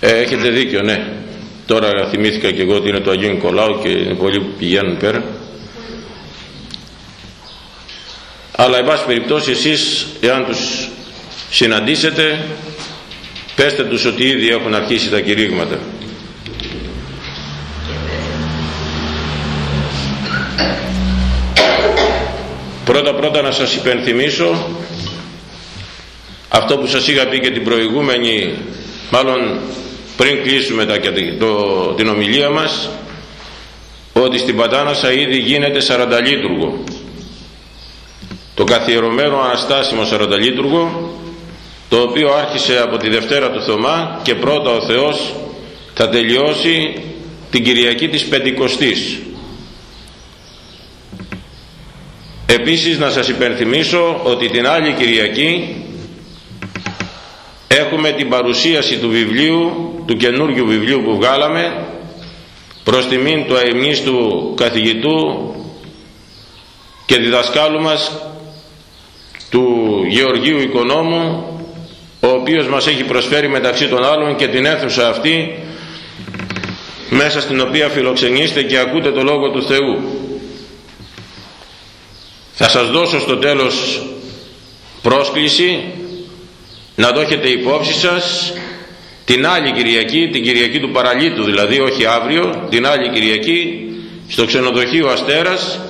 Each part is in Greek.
Ε, έχετε δίκιο, ναι. Τώρα θυμήθηκα και εγώ ότι είναι το Αγίου Νικολάου και είναι πολλοί που πηγαίνουν πέρα. Αλλά, εν πάση περιπτώσει, εσείς, εάν τους συναντήσετε, πέστε τους ότι ήδη έχουν αρχίσει τα κηρύγματα. Πρώτα πρώτα να σας υπενθυμίσω αυτό που σας είχα πει και την προηγούμενη, μάλλον πριν κλείσουμε τα, το, την ομιλία μας, ότι στην Πατάνασα ήδη γίνεται σαρανταλίτουργο. Το καθιερωμένο αναστάσιμο σαρανταλίτουργο, το οποίο άρχισε από τη Δευτέρα του Θωμά και πρώτα ο Θεός θα τελειώσει την Κυριακή της Πεντηκοστής. Επίσης να σας υπενθυμίσω ότι την άλλη Κυριακή έχουμε την παρουσίαση του βιβλίου, του καινούργιου βιβλίου που βγάλαμε προς τιμήν του αεμνίστου καθηγητού και διδασκάλου μας του Γεωργίου Οικονόμου ο οποίος μας έχει προσφέρει μεταξύ των άλλων και την αίθουσα αυτή μέσα στην οποία φιλοξενείστε και ακούτε το Λόγο του Θεού. Θα σας δώσω στο τέλος πρόσκληση. Να το έχετε υπόψη σας την άλλη Κυριακή, την Κυριακή του Παραλίτου δηλαδή, όχι αύριο, την άλλη Κυριακή στο ξενοδοχείο Αστέρας.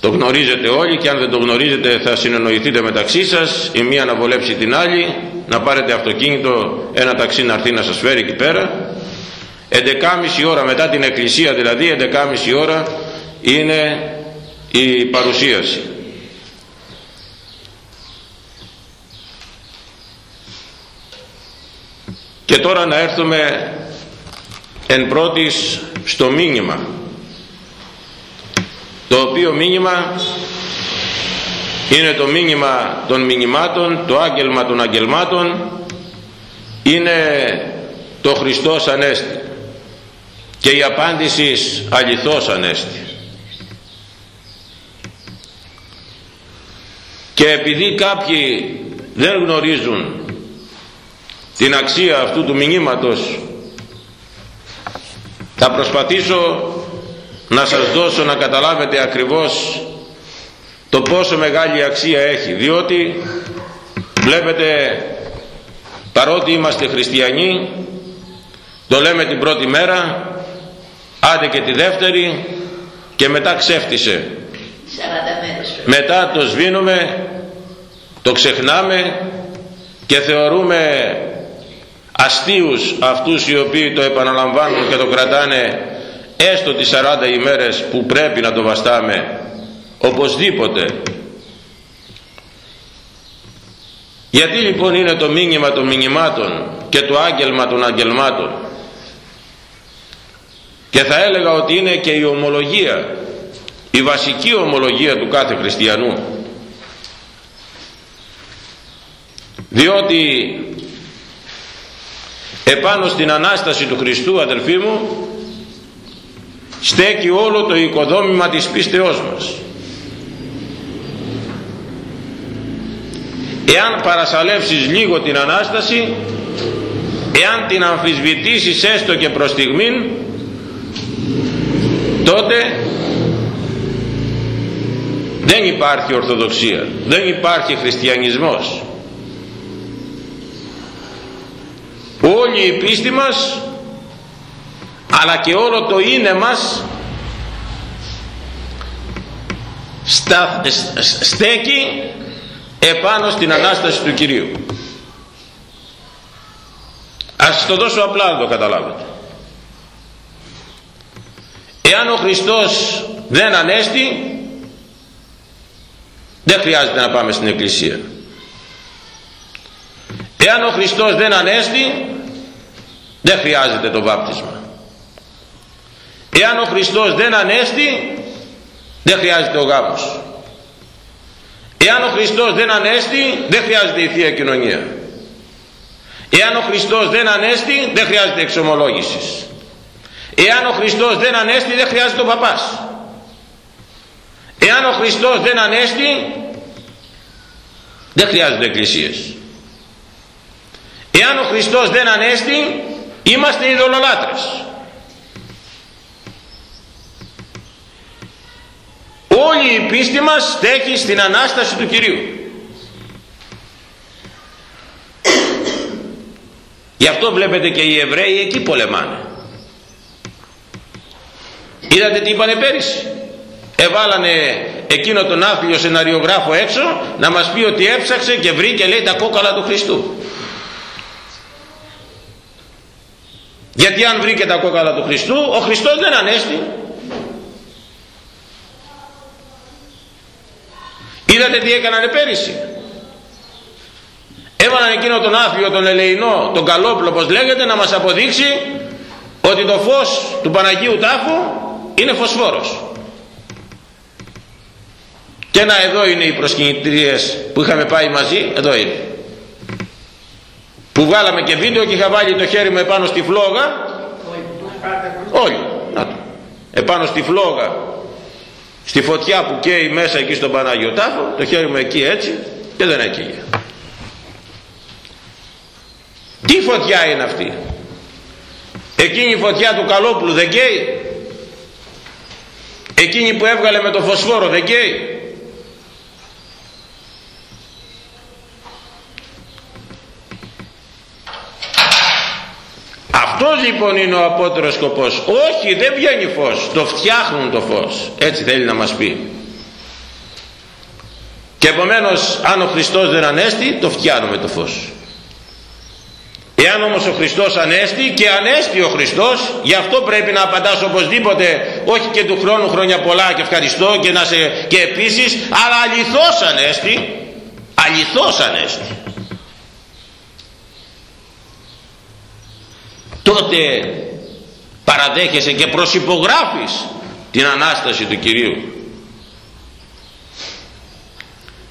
Το γνωρίζετε όλοι και αν δεν το γνωρίζετε θα συνεννοηθείτε μεταξύ σας η μία να βολέψει την άλλη να πάρετε αυτοκίνητο ένα ταξί να έρθει να σας φέρει εκεί πέρα. 11.30 ώρα μετά την εκκλησία δηλαδή 11.30 ώρα είναι η παρουσίαση. Και τώρα να έρθουμε εν πρώτης στο μήνυμα. Το οποίο μήνυμα είναι το μήνυμα των μηνυμάτων το άγγελμα των αγγελμάτων είναι το Χριστός Ανέστη. Και η απάντηση αληθώς Ανέστη και επειδή κάποιοι δεν γνωρίζουν την αξία αυτού του μηνύματος θα προσπαθήσω να σας δώσω να καταλάβετε ακριβώς το πόσο μεγάλη αξία έχει. Διότι βλέπετε παρότι είμαστε χριστιανοί το λέμε την πρώτη μέρα άντε και τη δεύτερη και μετά ξέφτισε μετά το σβήνουμε το ξεχνάμε και θεωρούμε αστείους αυτούς οι οποίοι το επαναλαμβάνουν και το κρατάνε έστω τις 40 ημέρες που πρέπει να το βαστάμε. Οπωσδήποτε. Γιατί λοιπόν είναι το μήνυμα των μηνυμάτων και το άγγελμα των αγγελμάτων; Και θα έλεγα ότι είναι και η ομολογία η βασική ομολογία του κάθε χριστιανού. Διότι επάνω στην Ανάσταση του Χριστού αδελφοί μου στέκει όλο το οικοδόμημα της πίστεώς μας. Εάν παρασαλεύσεις λίγο την Ανάσταση εάν την αμφισβητήσεις έστω και προς στιγμήν τότε δεν υπάρχει Ορθοδοξία. Δεν υπάρχει Χριστιανισμός. Όλη η πίστη μας αλλά και όλο το είναι μας στα, στέκει επάνω στην Ανάσταση του Κυρίου. Ας το δώσω απλά να το καταλάβετε. Εάν ο Χριστός δεν ανέστη δεν χρειάζεται να πάμε στην Εκκλησία. Εάν ο Χριστός δεν ανέστη δεν χρειάζεται το βάπτισμα. Εάν ο Χριστός δεν ανέστη δεν χρειάζεται ο γάμος. Εάν ο Χριστός δεν ανέστη δεν χρειάζεται η Θεία Κοινωνία. Εάν ο Χριστός δεν ανέστη δεν χρειάζεται εξομολόγηση. Εάν ο Χριστός δεν ανέστη δεν χρειάζεται ο παπάς εάν ο Χριστός δεν ανέστη δεν χρειάζονται εκκλησίες. Εάν ο Χριστός δεν ανέστη είμαστε ειδωλολάτρες. Όλη η πίστη μας στέκει στην Ανάσταση του Κυρίου. Γι' αυτό βλέπετε και οι Εβραίοι εκεί πολεμάνε. Είδατε τι είπανε πέρυσι; Εβάλανε εκείνο τον άθλιο σεναριογράφο έξω να μας πει ότι έψαξε και βρήκε λέει τα κόκαλα του Χριστού. Γιατί αν βρήκε τα κόκαλα του Χριστού ο Χριστός δεν ανέστη. Είδατε τι έκανανε πέρυσι. Έβαλαν εκείνο τον άθλιο τον ελεηνό τον καλόπλο πως λέγεται να μας αποδείξει ότι το φως του Παναγίου Τάφου είναι φωσφόρος και να εδώ είναι οι προσκυνητρίες που είχαμε πάει μαζί εδώ είναι. Που βγάλαμε και βίντεο και είχα βάλει το χέρι μου επάνω στη φλόγα. Όλοι. Να το. επάνω στη φλόγα στη φωτιά που καίει μέσα εκεί στον Πανάγιο Τάφο το χέρι μου εκεί έτσι και δεν έκαιγε. Τι φωτιά είναι αυτή; Εκείνη η φωτιά του Καλόπουλου δεν καίει; Εκείνη που έβγαλε με το φωσφόρο δεν καίει; Αυτός λοιπόν είναι ο απότερος σκοπός. Όχι δεν βγαίνει φως. Το φτιάχνουν το φως. Έτσι θέλει να μας πει. Και επομένως αν ο Χριστός δεν ανέστη το φτιάνουμε το φως. Εάν όμως ο Χριστός ανέστη και ανέστη ο Χριστός γι' αυτό πρέπει να απαντάς οπωσδήποτε όχι και του χρόνου χρόνια πολλά και ευχαριστώ και, να σε, και επίσης αλλά αληθώς ανέστη αληθώς ανέστη τότε παραδέχεσαι και προσυπογράφεις την Ανάσταση του Κυρίου.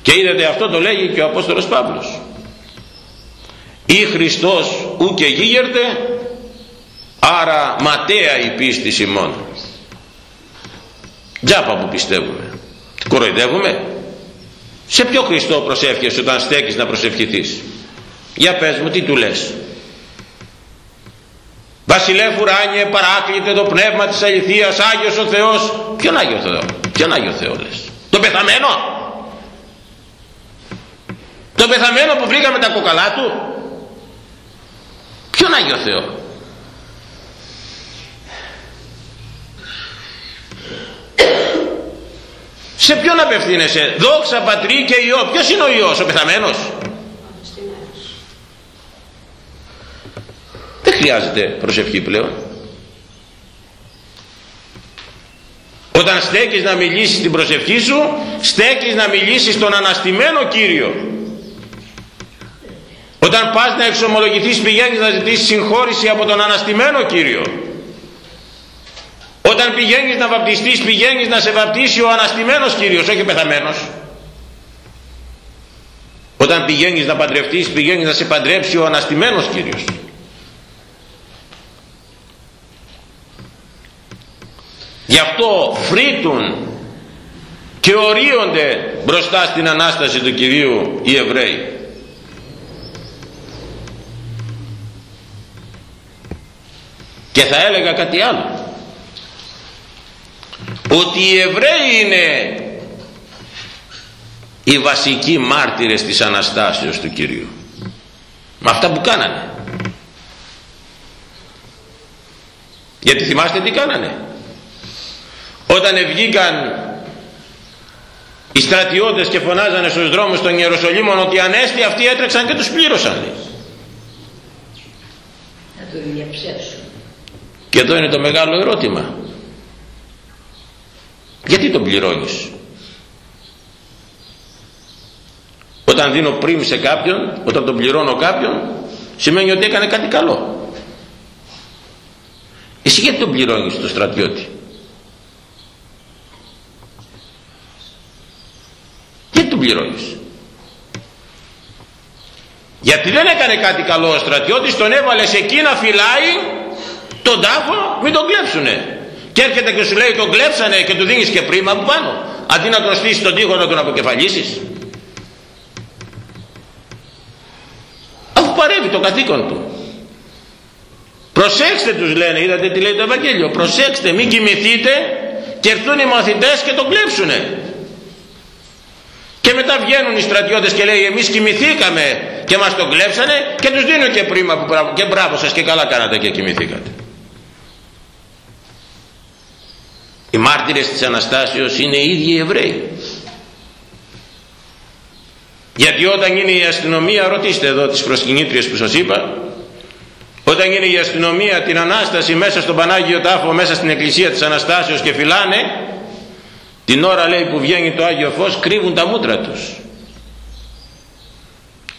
Και είδατε αυτό το λέγει και ο Απόστολος Παύλος. Ή Χριστός ου και γίγερτε άρα ματέα η πίστη σημών τζάπα που πιστεύουμε. Κοροϊδεύουμε. Σε ποιο Χριστό προσεύχεσαι όταν στέκεις να προσευχηθείς; Για πες μου τι του λες; Βασιλεύ ουράνιε παράκλητε το πνεύμα της αληθείας Άγιος ο Θεός. Ποιον Άγιο Θεό ποιον Άγιο Θεό λες; Το πεθαμένο. Το πεθαμένο που βρήκαμε τα κοκαλά του. Ποιον Άγιο Θεό; Σε ποιον απευθύνεσαι; Δόξα πατρί και ιό ποιος είναι ο ιός ο πεθαμένος; Χρειάζεται προσευχή πλέον. Όταν στέκεις να μιλήσεις την προσευχή σου στέκεις να μιλήσεις τον αναστημένο Κύριο. Όταν πας να εξομολογηθείς πηγαίνεις να ζητήσεις συγχώρηση από τον αναστημένο Κύριο. Όταν πηγαίνεις να βαπτιστείς πηγαίνεις να σε βαπτίσει ο αναστημένος Κύριος όχι πεθαμένος. Όταν πηγαίνεις να παντρευτείς πηγαίνεις να σε παντρέψει ο αναστημένος Κύριος γι' αυτό φρύτουν και ορίονται μπροστά στην Ανάσταση του Κυρίου οι Εβραίοι. Και θα έλεγα κάτι άλλο. Ότι οι Εβραίοι είναι οι βασικοί μάρτυρες της Αναστάσεως του Κυρίου. Με αυτά που κάνανε. Γιατί θυμάστε τι κάνανε; Όταν βγήκαν οι στρατιώτες και φωνάζανε στους δρόμους των Ιεροσολύμων ότι ανέστη αυτοί έτρεξαν και τους πλήρωσαν να το διαψεύσουν. Και εδώ είναι το μεγάλο ερώτημα. Γιατί τον πληρώνεις; Όταν δίνω πριμ σε κάποιον όταν τον πληρώνω κάποιον σημαίνει ότι έκανε κάτι καλό. Εσύ γιατί τον πληρώνεις το στρατιώτη; Γιατί τον πληρώνεις. Γιατί δεν έκανε κάτι καλό ο στρατιώτης τον έβαλες σε εκεί να φυλάει τον τάφο μην τον κλέψουνε. Και έρχεται και σου λέει τον κλέψανε και του δίνεις και πρίμα από πάνω. Αντί να τον στήσεις τον τοίχο να τον αποκεφαλίσεις βαρεύει το καθήκον του. Προσέξτε τους λένε είδατε τι λέει το Ευαγγέλιο προσέξτε μην κοιμηθείτε και έρθουν οι μαθητές και τον κλέψουνε και μετά βγαίνουν οι στρατιώτες και λέει εμείς κοιμηθήκαμε και μας τον κλέψανε και τους δίνουν και πρίμα που και μπράβο σας και καλά κάνατε και κοιμηθήκατε. Οι μάρτυρες της Αναστάσεως είναι οι ίδιοι οι Εβραίοι. Γιατί όταν είναι η αστυνομία ρωτήστε εδώ τις προσκυνήτριες που σας είπα όταν είναι η αστυνομία την Ανάσταση μέσα στον Πανάγιο Τάφο μέσα στην εκκλησία της Αναστάσεως και φυλάνε την ώρα λέει που βγαίνει το Άγιο Φως κρύβουν τα μούτρα τους.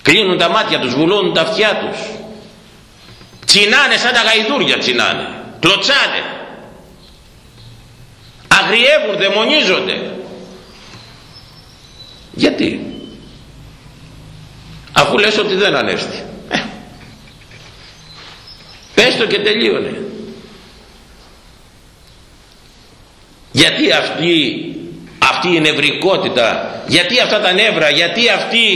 Κλείνουν τα μάτια τους βουλώνουν τα αυτιά τους. Τσινάνε σαν τα γαϊδούρια τσινάνε. Κλωτσάνε. Αγριεύουν δαιμονίζονται. Γιατί; Αφού λες ότι δεν ανέστη. Ε, πες το και τελείωνε. Γιατί αυτή αυτή η νευρικότητα. Γιατί αυτά τα νεύρα γιατί αυτή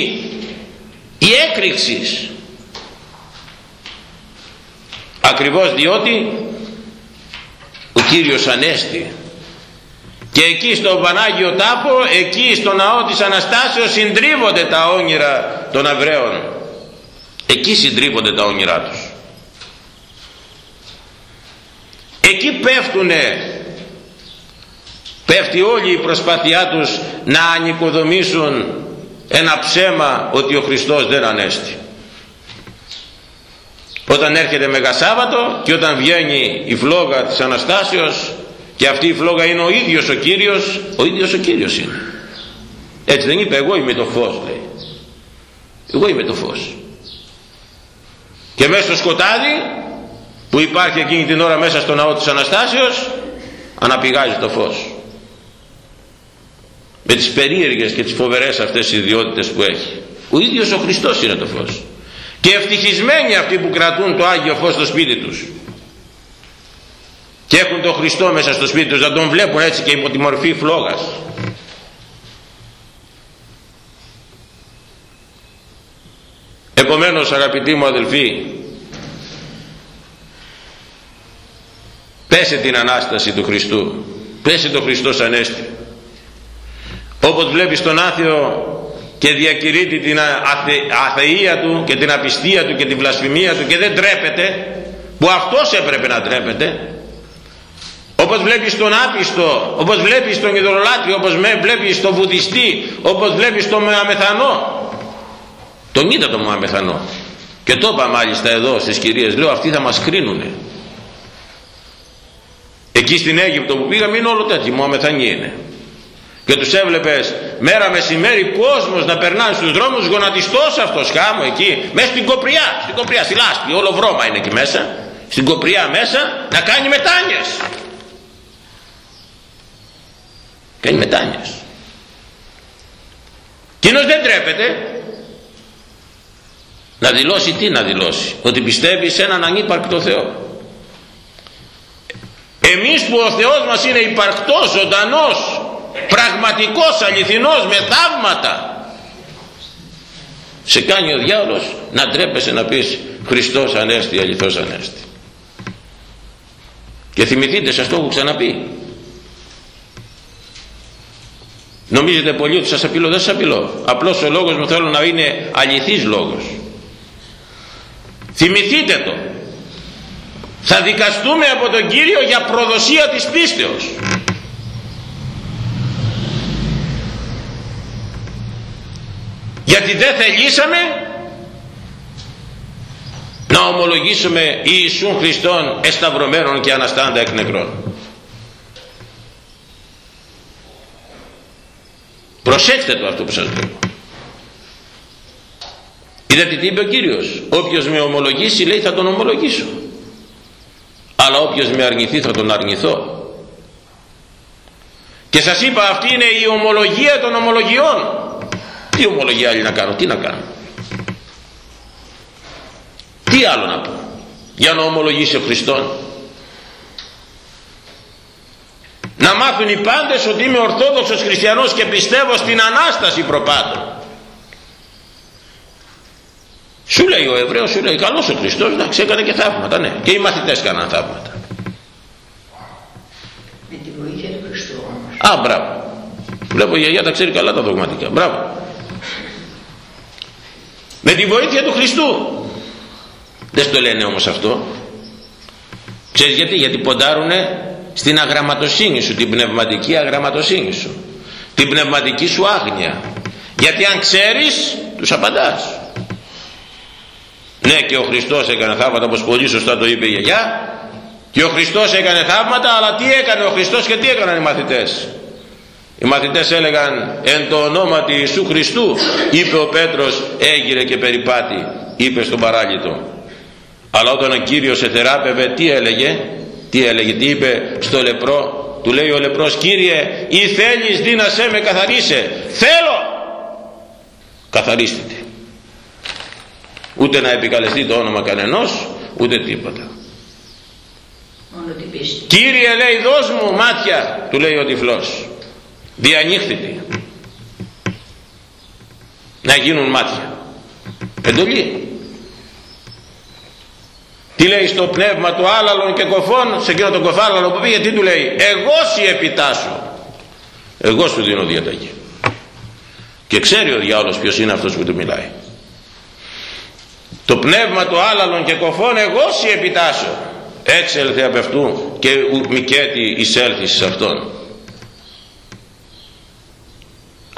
η έκρηξη. Ακριβώς διότι ο Κύριος Ανέστη. Και εκεί στο Πανάγιο Τάφο εκεί στο ναό της Αναστάσεως συντρίβονται τα όνειρα των Αβραίων. Εκεί συντρίβονται τα όνειρά τους. Εκεί πέφτουνε πέφτει όλη η προσπάθειά τους να ανοικοδομήσουν ένα ψέμα ότι ο Χριστός δεν ανέστη. Όταν έρχεται Μεγασάββατο και όταν βγαίνει η φλόγα της Αναστάσεως και αυτή η φλόγα είναι ο ίδιος ο Κύριος ο ίδιος ο Κύριος είναι. Έτσι δεν είπε εγώ είμαι το φως λέει. Εγώ είμαι το φως και μέσα στο σκοτάδι που υπάρχει εκείνη την ώρα μέσα στο ναό της Αναστάσεως αναπηγάζει το φως με τις περίεργες και τις φοβερές αυτές οι ιδιότητες που έχει. Ο ίδιος ο Χριστός είναι το φως. Και ευτυχισμένοι αυτοί που κρατούν το Άγιο Φως στο σπίτι τους. Και έχουν τον Χριστό μέσα στο σπίτι τους να τον βλέπουν έτσι και υπό τη μορφή φλόγας. Επομένως αγαπητοί μου αδελφοί πέσε την Ανάσταση του Χριστού. Πέσε το Χριστός Ανέστη όπως βλέπεις τον άθεο και διακηρύττει την αθε, αθεία του και την απιστία του και την βλασφημία του και δεν τρέπεται που αυτός έπρεπε να τρέπεται όπως βλέπεις τον άπιστο όπως βλέπεις τον ειδωλολάτρη όπως βλέπεις τον βουδιστή όπως βλέπεις τον αμεθανό τον είδα τον αμεθανό και το είπα μάλιστα εδώ στις κυρίες λέω αυτοί θα μας κρίνουνε εκεί στην Αίγυπτο που πήγαμε είναι όλο τέτοιο μου αμεθανή είναι και τους έβλεπες μέρα μεσημέρι κόσμος να περνάνε στους δρόμους γονατιστός αυτός χάμω εκεί μέσα στην Κοπριά στην Κοπριά, στη Λάσπη, όλο βρώμα είναι εκεί μέσα στην Κοπριά μέσα να κάνει μετάνιες. Κάνει μετάνιες. Κοινός δεν τρέπεται να δηλώσει τι να δηλώσει ότι πιστεύει σε έναν ανύπαρκτο Θεό. Εμείς που ο Θεός μας είναι υπαρκτός, ζωντανός πραγματικός, αληθινός, με θαύματα. Σε κάνει ο διάολος να ντρέπεσαι να πεις Χριστός Ανέστη, αληθώς Ανέστη και θυμηθείτε σας το έχω ξαναπεί. Νομίζετε πολύ ότι σας απειλώ δεν σας απειλώ. Απλώς ο λόγος μου θέλω να είναι αληθής λόγος. Θυμηθείτε το. Θα δικαστούμε από τον Κύριο για προδοσία της πίστεως γιατί δεν θελήσαμε να ομολογήσουμε Ιησούν Χριστόν εσταυρωμένων και αναστάντα εκ νεκρών. Προσέξτε το αυτό που σας λέω. Είδατε τι είπε ο Κύριος. Όποιος με ομολογήσει λέει θα τον ομολογήσω. Αλλά όποιος με αρνηθεί θα τον αρνηθώ και σας είπα αυτή είναι η ομολογία των ομολογιών τι ομολογία άλλη να κάνω τι να κάνω τι άλλο να πω για να ομολογήσει ο Χριστόν να μάθουν οι πάντες ότι είμαι ορθόδοξος χριστιανός και πιστεύω στην Ανάσταση προπάτων Σου λέει ο Εβραίος, σου λέει καλός ο Χριστός, να έκανε και θαύματα, ναι. Και οι μαθητές κάναν θαύματα. Με τη βοήθεια του Χριστού όμως. Α, μπράβο. Βλέπω η γιαγιά τα ξέρει καλά τα δογματικά. Μπράβο. Με τη βοήθεια του Χριστού. Δεν στο λένε όμως αυτό. Ξέρεις γιατί, γιατί ποντάρουνε στην αγραμματοσύνη σου, την πνευματική αγραμματοσύνη σου. Την πνευματική σου άγνοια. Γιατί αν ξέρεις, τους απαντάς. Ναι και ο Χριστός έκανε θαύματα όπως πολύ σωστά το είπε η γιαγιά και ο Χριστός έκανε θαύματα αλλά τι έκανε ο Χριστός και τι έκαναν οι μαθητές; Οι μαθητές έλεγαν εν το ονόματι Ιησού Χριστού είπε ο Πέτρος έγειρε και περιπάτη είπε στον παράλυτο. Αλλά όταν ο Κύριος εθεράπευε τι έλεγε τι έλεγε τι είπε στο λεπρό του λέει ο λεπρός Κύριε ή θέλεις δύνασέ με καθαρίσε θέλω καθαρίστε ούτε να επικαλεστεί το όνομα κανενός ούτε τίποτα Μόνο την πίστη. Κύριε λέει δώσ' μου μάτια του λέει ο τυφλός διανοίχθητη να γίνουν μάτια. Εντολή. Τι λέει στο πνεύμα του άλλαλων και κοφών σε εκείνο τον κοφάλαλο που πήγε τι του λέει εγώ σι επιτάσσω εγώ σου δίνω διαταγή και ξέρει ο διάολος ποιος είναι αυτός που του μιλάει. Το πνεύμα του άλλαλων και κοφών εγώ σι επιτάσσω έξελθε από αυτού και μικέτη εισέλθεις σε αυτόν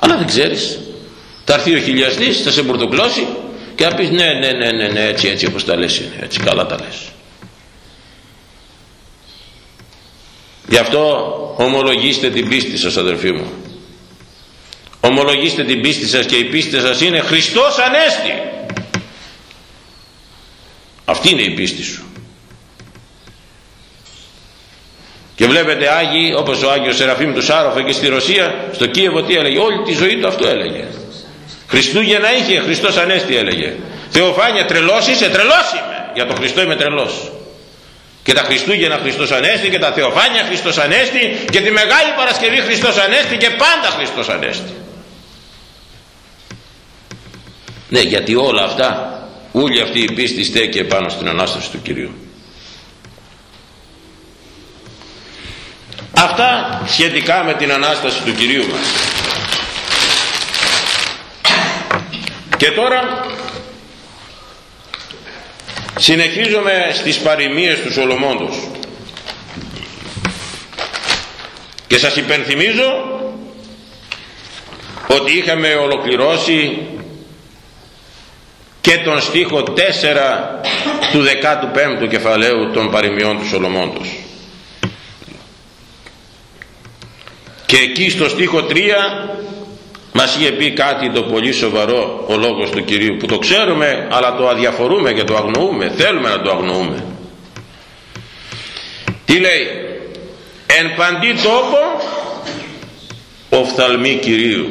αλλά δεν ξέρεις. Θα έρθει ο χιλιαστής θα σε μπουρδοκλώσει και θα πεις ναι ναι ναι ναι, ναι έτσι έτσι όπως τα λες είναι έτσι καλά τα λες γι' αυτό ομολογήστε την πίστη σας αδερφοί μου. Ομολογήστε την πίστη σας και η πίστη σας είναι Χριστός Ανέστη. Αυτή είναι η πίστη σου και βλέπετε Άγιοι όπως ο Άγιος Σεραφείμ τους Σάροφ και στη Ρωσία στο Κίεβο τι έλεγε; Όλη τη ζωή του αυτό έλεγε. Χριστούγεννα είχε Χριστός Ανέστη έλεγε. Θεοφάνια τρελός είσαι τρελός είμαι. Για τον Χριστό είμαι τρελός. Και τα Χριστούγεννα Χριστός Ανέστη και τα Θεοφάνια Χριστός Ανέστη και τη Μεγάλη Παρασκευή Χριστός Ανέστη και πάντα Χριστός Ανέστη. Ναι γιατί όλα αυτά όλη αυτή η πίστη στέκει επάνω στην Ανάσταση του Κυρίου αυτά σχετικά με την Ανάσταση του Κυρίου μας. Και τώρα συνεχίζουμε στις παροιμίες του Σολομόντος. Και σας υπενθυμίζω ότι είχαμε ολοκληρώσει και τον στίχο 4 του 15ου κεφαλαίου των παροιμιών του Σολομόντος και εκεί στο στίχο 3 μας είχε πει κάτι το πολύ σοβαρό ο λόγος του Κυρίου που το ξέρουμε αλλά το αδιαφορούμε και το αγνοούμε. Θέλουμε να το αγνοούμε. Τι λέει; Εν παντή τόπο οφθαλμή Κυρίου.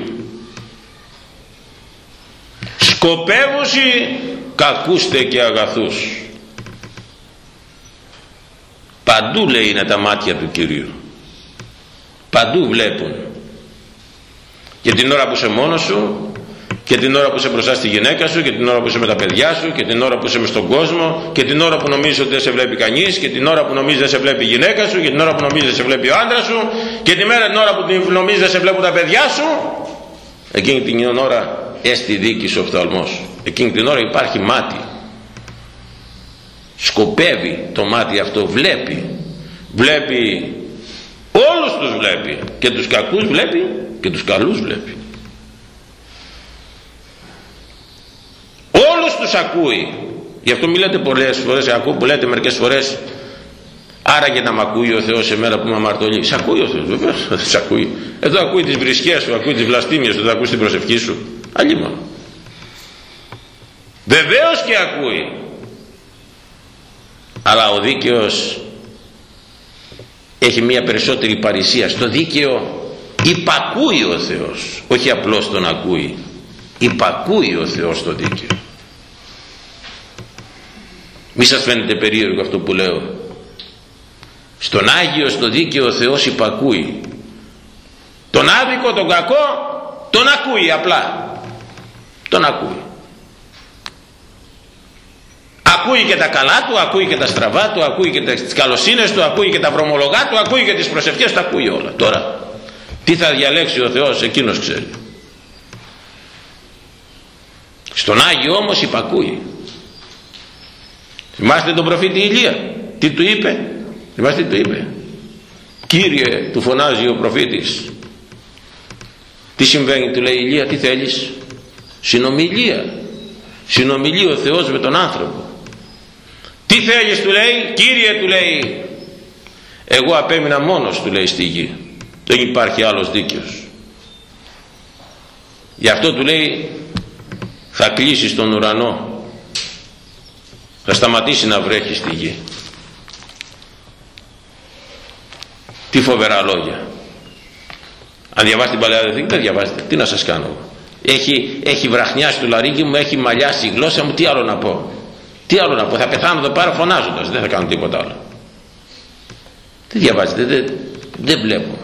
Σκοπεύουσι κακούστε και αγαθούς παντού λέει είναι τα μάτια του Κυρίου παντού βλέπουν και την ώρα που είσαι μόνος σου και την ώρα που είσαι μπροστά στη γυναίκα σου και την ώρα που είσαι με τα παιδιά σου και την ώρα που είσαι με στον κόσμο και την ώρα που νομίζεις ότι δεν σε βλέπει κανείς και την ώρα που νομίζεις δεν σε βλέπει η γυναίκα σου και την ώρα που νομίζεις δεν σε βλέπει ο άντρας σου και τη μέρα την ώρα που νομίζεις δεν σε βλέπουν τα παιδιά σου εκείνη την ώρα έστι δίκη σου οφθαλμός εκείνη την ώρα υπάρχει μάτι σκοπεύει το μάτι αυτό βλέπει βλέπει όλους τους βλέπει. Και τους κακούς βλέπει και τους καλούς βλέπει. Όλους τους ακούει. Γι' αυτό μιλάτε πολλές φορές ακούω που λέτε μερικές φορές άρα και να μ' ακούει ο Θεός σε μέρα που με αμαρτωλεί σε ακούει ο Θεός βεβαίως σε ακούει. Εδώ ακούει τις βρισκές σου ακούει τις βλαστήμιες σου δεν ακούει την προσευχή σου. Μόνο. Βεβαίως και ακούει. Αλλά ο δίκαιος έχει μια περισσότερη παρησία στο δίκαιο υπακούει ο Θεός. Όχι απλώς τον ακούει υπακούει ο Θεός στο δίκαιο. Μη σας φαίνεται περίεργο αυτό που λέω. Στον Άγιο στο δίκαιο ο Θεός υπακούει. Τον άδικο τον κακό τον ακούει απλά. Τον ακούει ακούει και τα καλά του ακούει και τα στραβά του ακούει και τις καλοσύνες του ακούει και τα βρωμολογά του ακούει και τις προσευχές τα ακούει όλα. Τώρα τι θα διαλέξει ο Θεός εκείνος ξέρει. Στον Άγιο όμως υπακούει θυμάστε τον προφήτη Ηλία. Τι του είπε; Θυμάστε τι του είπε; Κύριε του φωνάζει ο προφήτης. Τι συμβαίνει του λέει Ηλία τι θέλεις; Συνομιλία. Συνομιλεί ο Θεός με τον άνθρωπο τι θέλεις του λέει Κύριε του λέει. Εγώ απέμεινα μόνος του λέει στη γη. Δεν υπάρχει άλλος δίκαιος. Γι' αυτό του λέει θα κλείσεις στον ουρανό. Θα σταματήσει να βρέχει στη γη. Τι φοβερά λόγια. Αν διαβάσετε την Παλαιά Διαθήκη δεν διαβάζετε. Τι να σας κάνω έχει, έχει βραχνιάσει το λαρίκι μου έχει μαλλιάσει η γλώσσα μου. Τι άλλο να πω τι άλλο να πω θα πεθάνω εδώ πάρα φωνάζοντας δεν θα κάνω τίποτα άλλο. Τι διαβάζετε δεν, δεν βλέπω.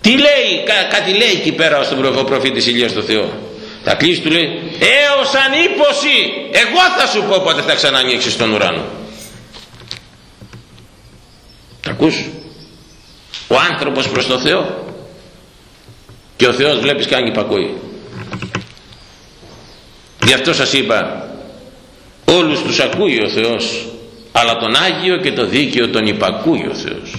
Τι λέει κά, κάτι λέει εκεί πέρα στον προφήτης Ηλίας στο Θεό. Θα κλείσει του λέει έως ανήποση εγώ θα σου πω πότε θα ξανανοίξεις τον ουρανό τα ακούς; Ο άνθρωπος προς το Θεό. Και ο Θεός βλέπεις κάνει υπακοή. Γι' αυτό σας είπα όλους τους ακούει ο Θεός αλλά τον Άγιο και το δίκαιο τον υπακούει ο Θεός.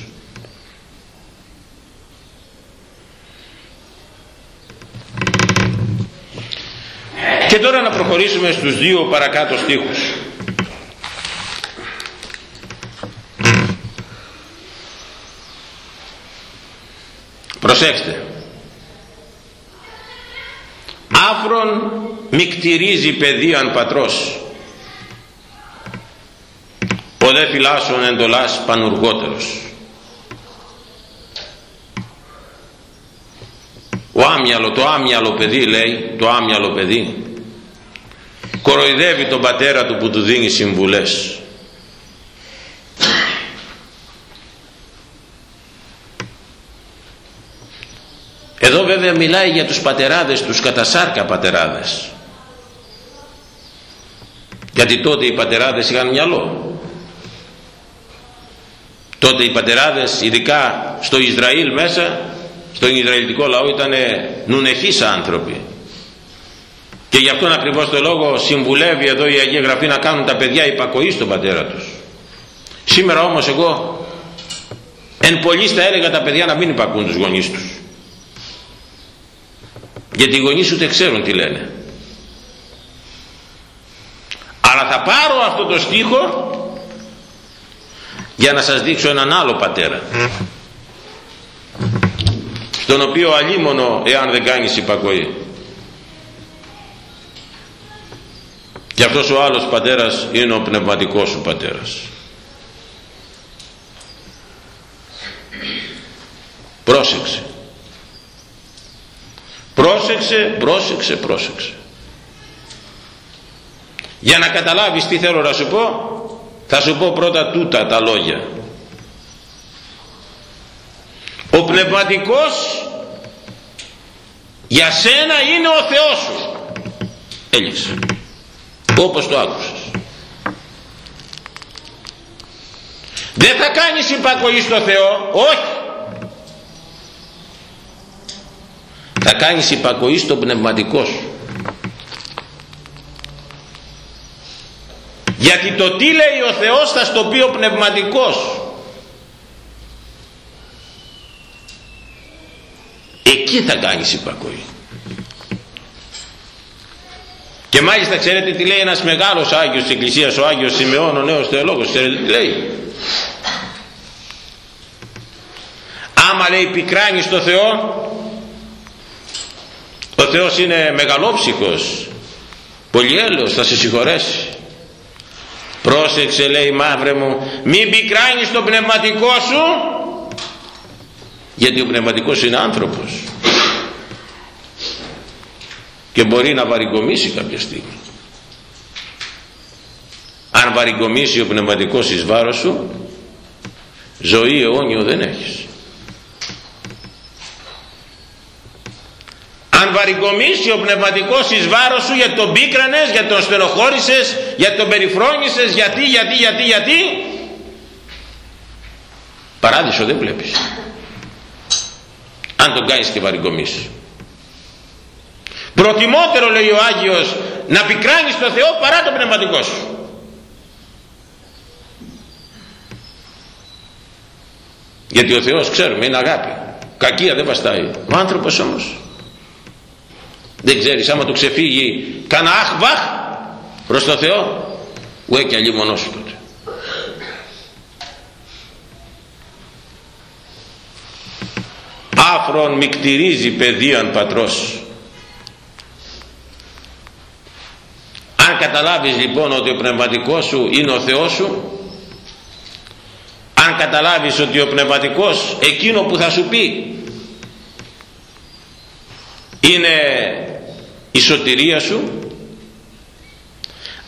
Και τώρα να προχωρήσουμε στους δύο παρακάτω στίχους. Προσέξτε. Άφρον μικτηρίζει παιδείαν πατρός ο δε φυλάσσον εντολάς πανουργότερος ο άμυαλο, το άμυαλο παιδί λέει το άμυαλο παιδί κοροϊδεύει τον πατέρα του που του δίνει συμβουλές Εδώ βέβαια μιλάει για τους πατεράδες, τους κατασάρκα πατεράδες. Γιατί τότε οι πατεράδες είχαν μυαλό. Τότε οι πατεράδες, ειδικά στο Ισραήλ μέσα, στον Ισραηλιτικό λαό ήταν νουνεχείς άνθρωποι. Και γι' αυτόν ακριβώς το λόγο συμβουλεύει εδώ η Αγία Γραφή να κάνουν τα παιδιά υπακοή στον πατέρα τους. Σήμερα όμως εγώ εν πολλής θα έλεγα τα παιδιά να μην υπακούν τους γονείς τους γιατί οι γονείς ούτε ξέρουν τι λένε αλλά θα πάρω αυτό το στίχο για να σας δείξω έναν άλλο πατέρα στον οποίο αλίμονο εάν δεν κάνεις υπακοή. Και αυτός ο άλλος πατέρας είναι ο πνευματικός σου πατέρας. Πρόσεξε. Πρόσεξε πρόσεξε πρόσεξε. Για να καταλάβεις τι θέλω να σου πω θα σου πω πρώτα τούτα τα λόγια. Ο πνευματικός για σένα είναι ο Θεός σου. Έλειξε όπως το άκουσες. Δεν θα κάνεις υπακοή στο Θεό όχι. Θα κάνεις υπακοή στο πνευματικό σου γιατί το τι λέει ο Θεός θα στο πει ο πνευματικός. Εκεί θα κάνεις υπακοή. Και μάλιστα ξέρετε τι λέει ένας μεγάλος Άγιος της Εκκλησίας ο Άγιος Σιμεών ο νέος θεολόγος ξέρετε τι λέει. Άμα λέει πικράνεις στο Θεό ο Θεός είναι μεγαλόψυχος πολυέλεος θα σε συγχωρέσει πρόσεξε λέει μαύρε μου μην πικράνεις το πνευματικό σου γιατί ο πνευματικός είναι άνθρωπος. Και μπορεί να βαρικομίσει κάποια στιγμή. Αν βαρικομίσει ο πνευματικός εις βάρος σου ζωή αιώνιο δεν έχεις αν βαρικομίσει ο πνευματικός εις βάρος σου γιατί τον πίκρανες, γιατί τον στενοχώρησες, γιατί τον περιφρόνησες, γιατί, γιατί, γιατί, γιατί. Παράδεισο δεν βλέπεις. Αν τον κάνεις και βαρικομίσεις. Προτιμότερο λέει ο Άγιος να πικράνεις τον Θεό παρά το πνευματικό σου. Γιατί ο Θεός ξέρουμε είναι αγάπη. Κακία δεν βαστάει. Ο άνθρωπος όμως δεν ξέρεις άμα του ξεφύγει κάνα αχ βαχ προς το Θεό ουέ και αλλή μονός σου τότε. Άφρον μικτηρίζει παιδείαν πατρός. Αν καταλάβεις λοιπόν ότι ο πνευματικός σου είναι ο Θεός σου αν καταλάβεις ότι ο πνευματικός εκείνο που θα σου πει είναι η σωτηρία σου.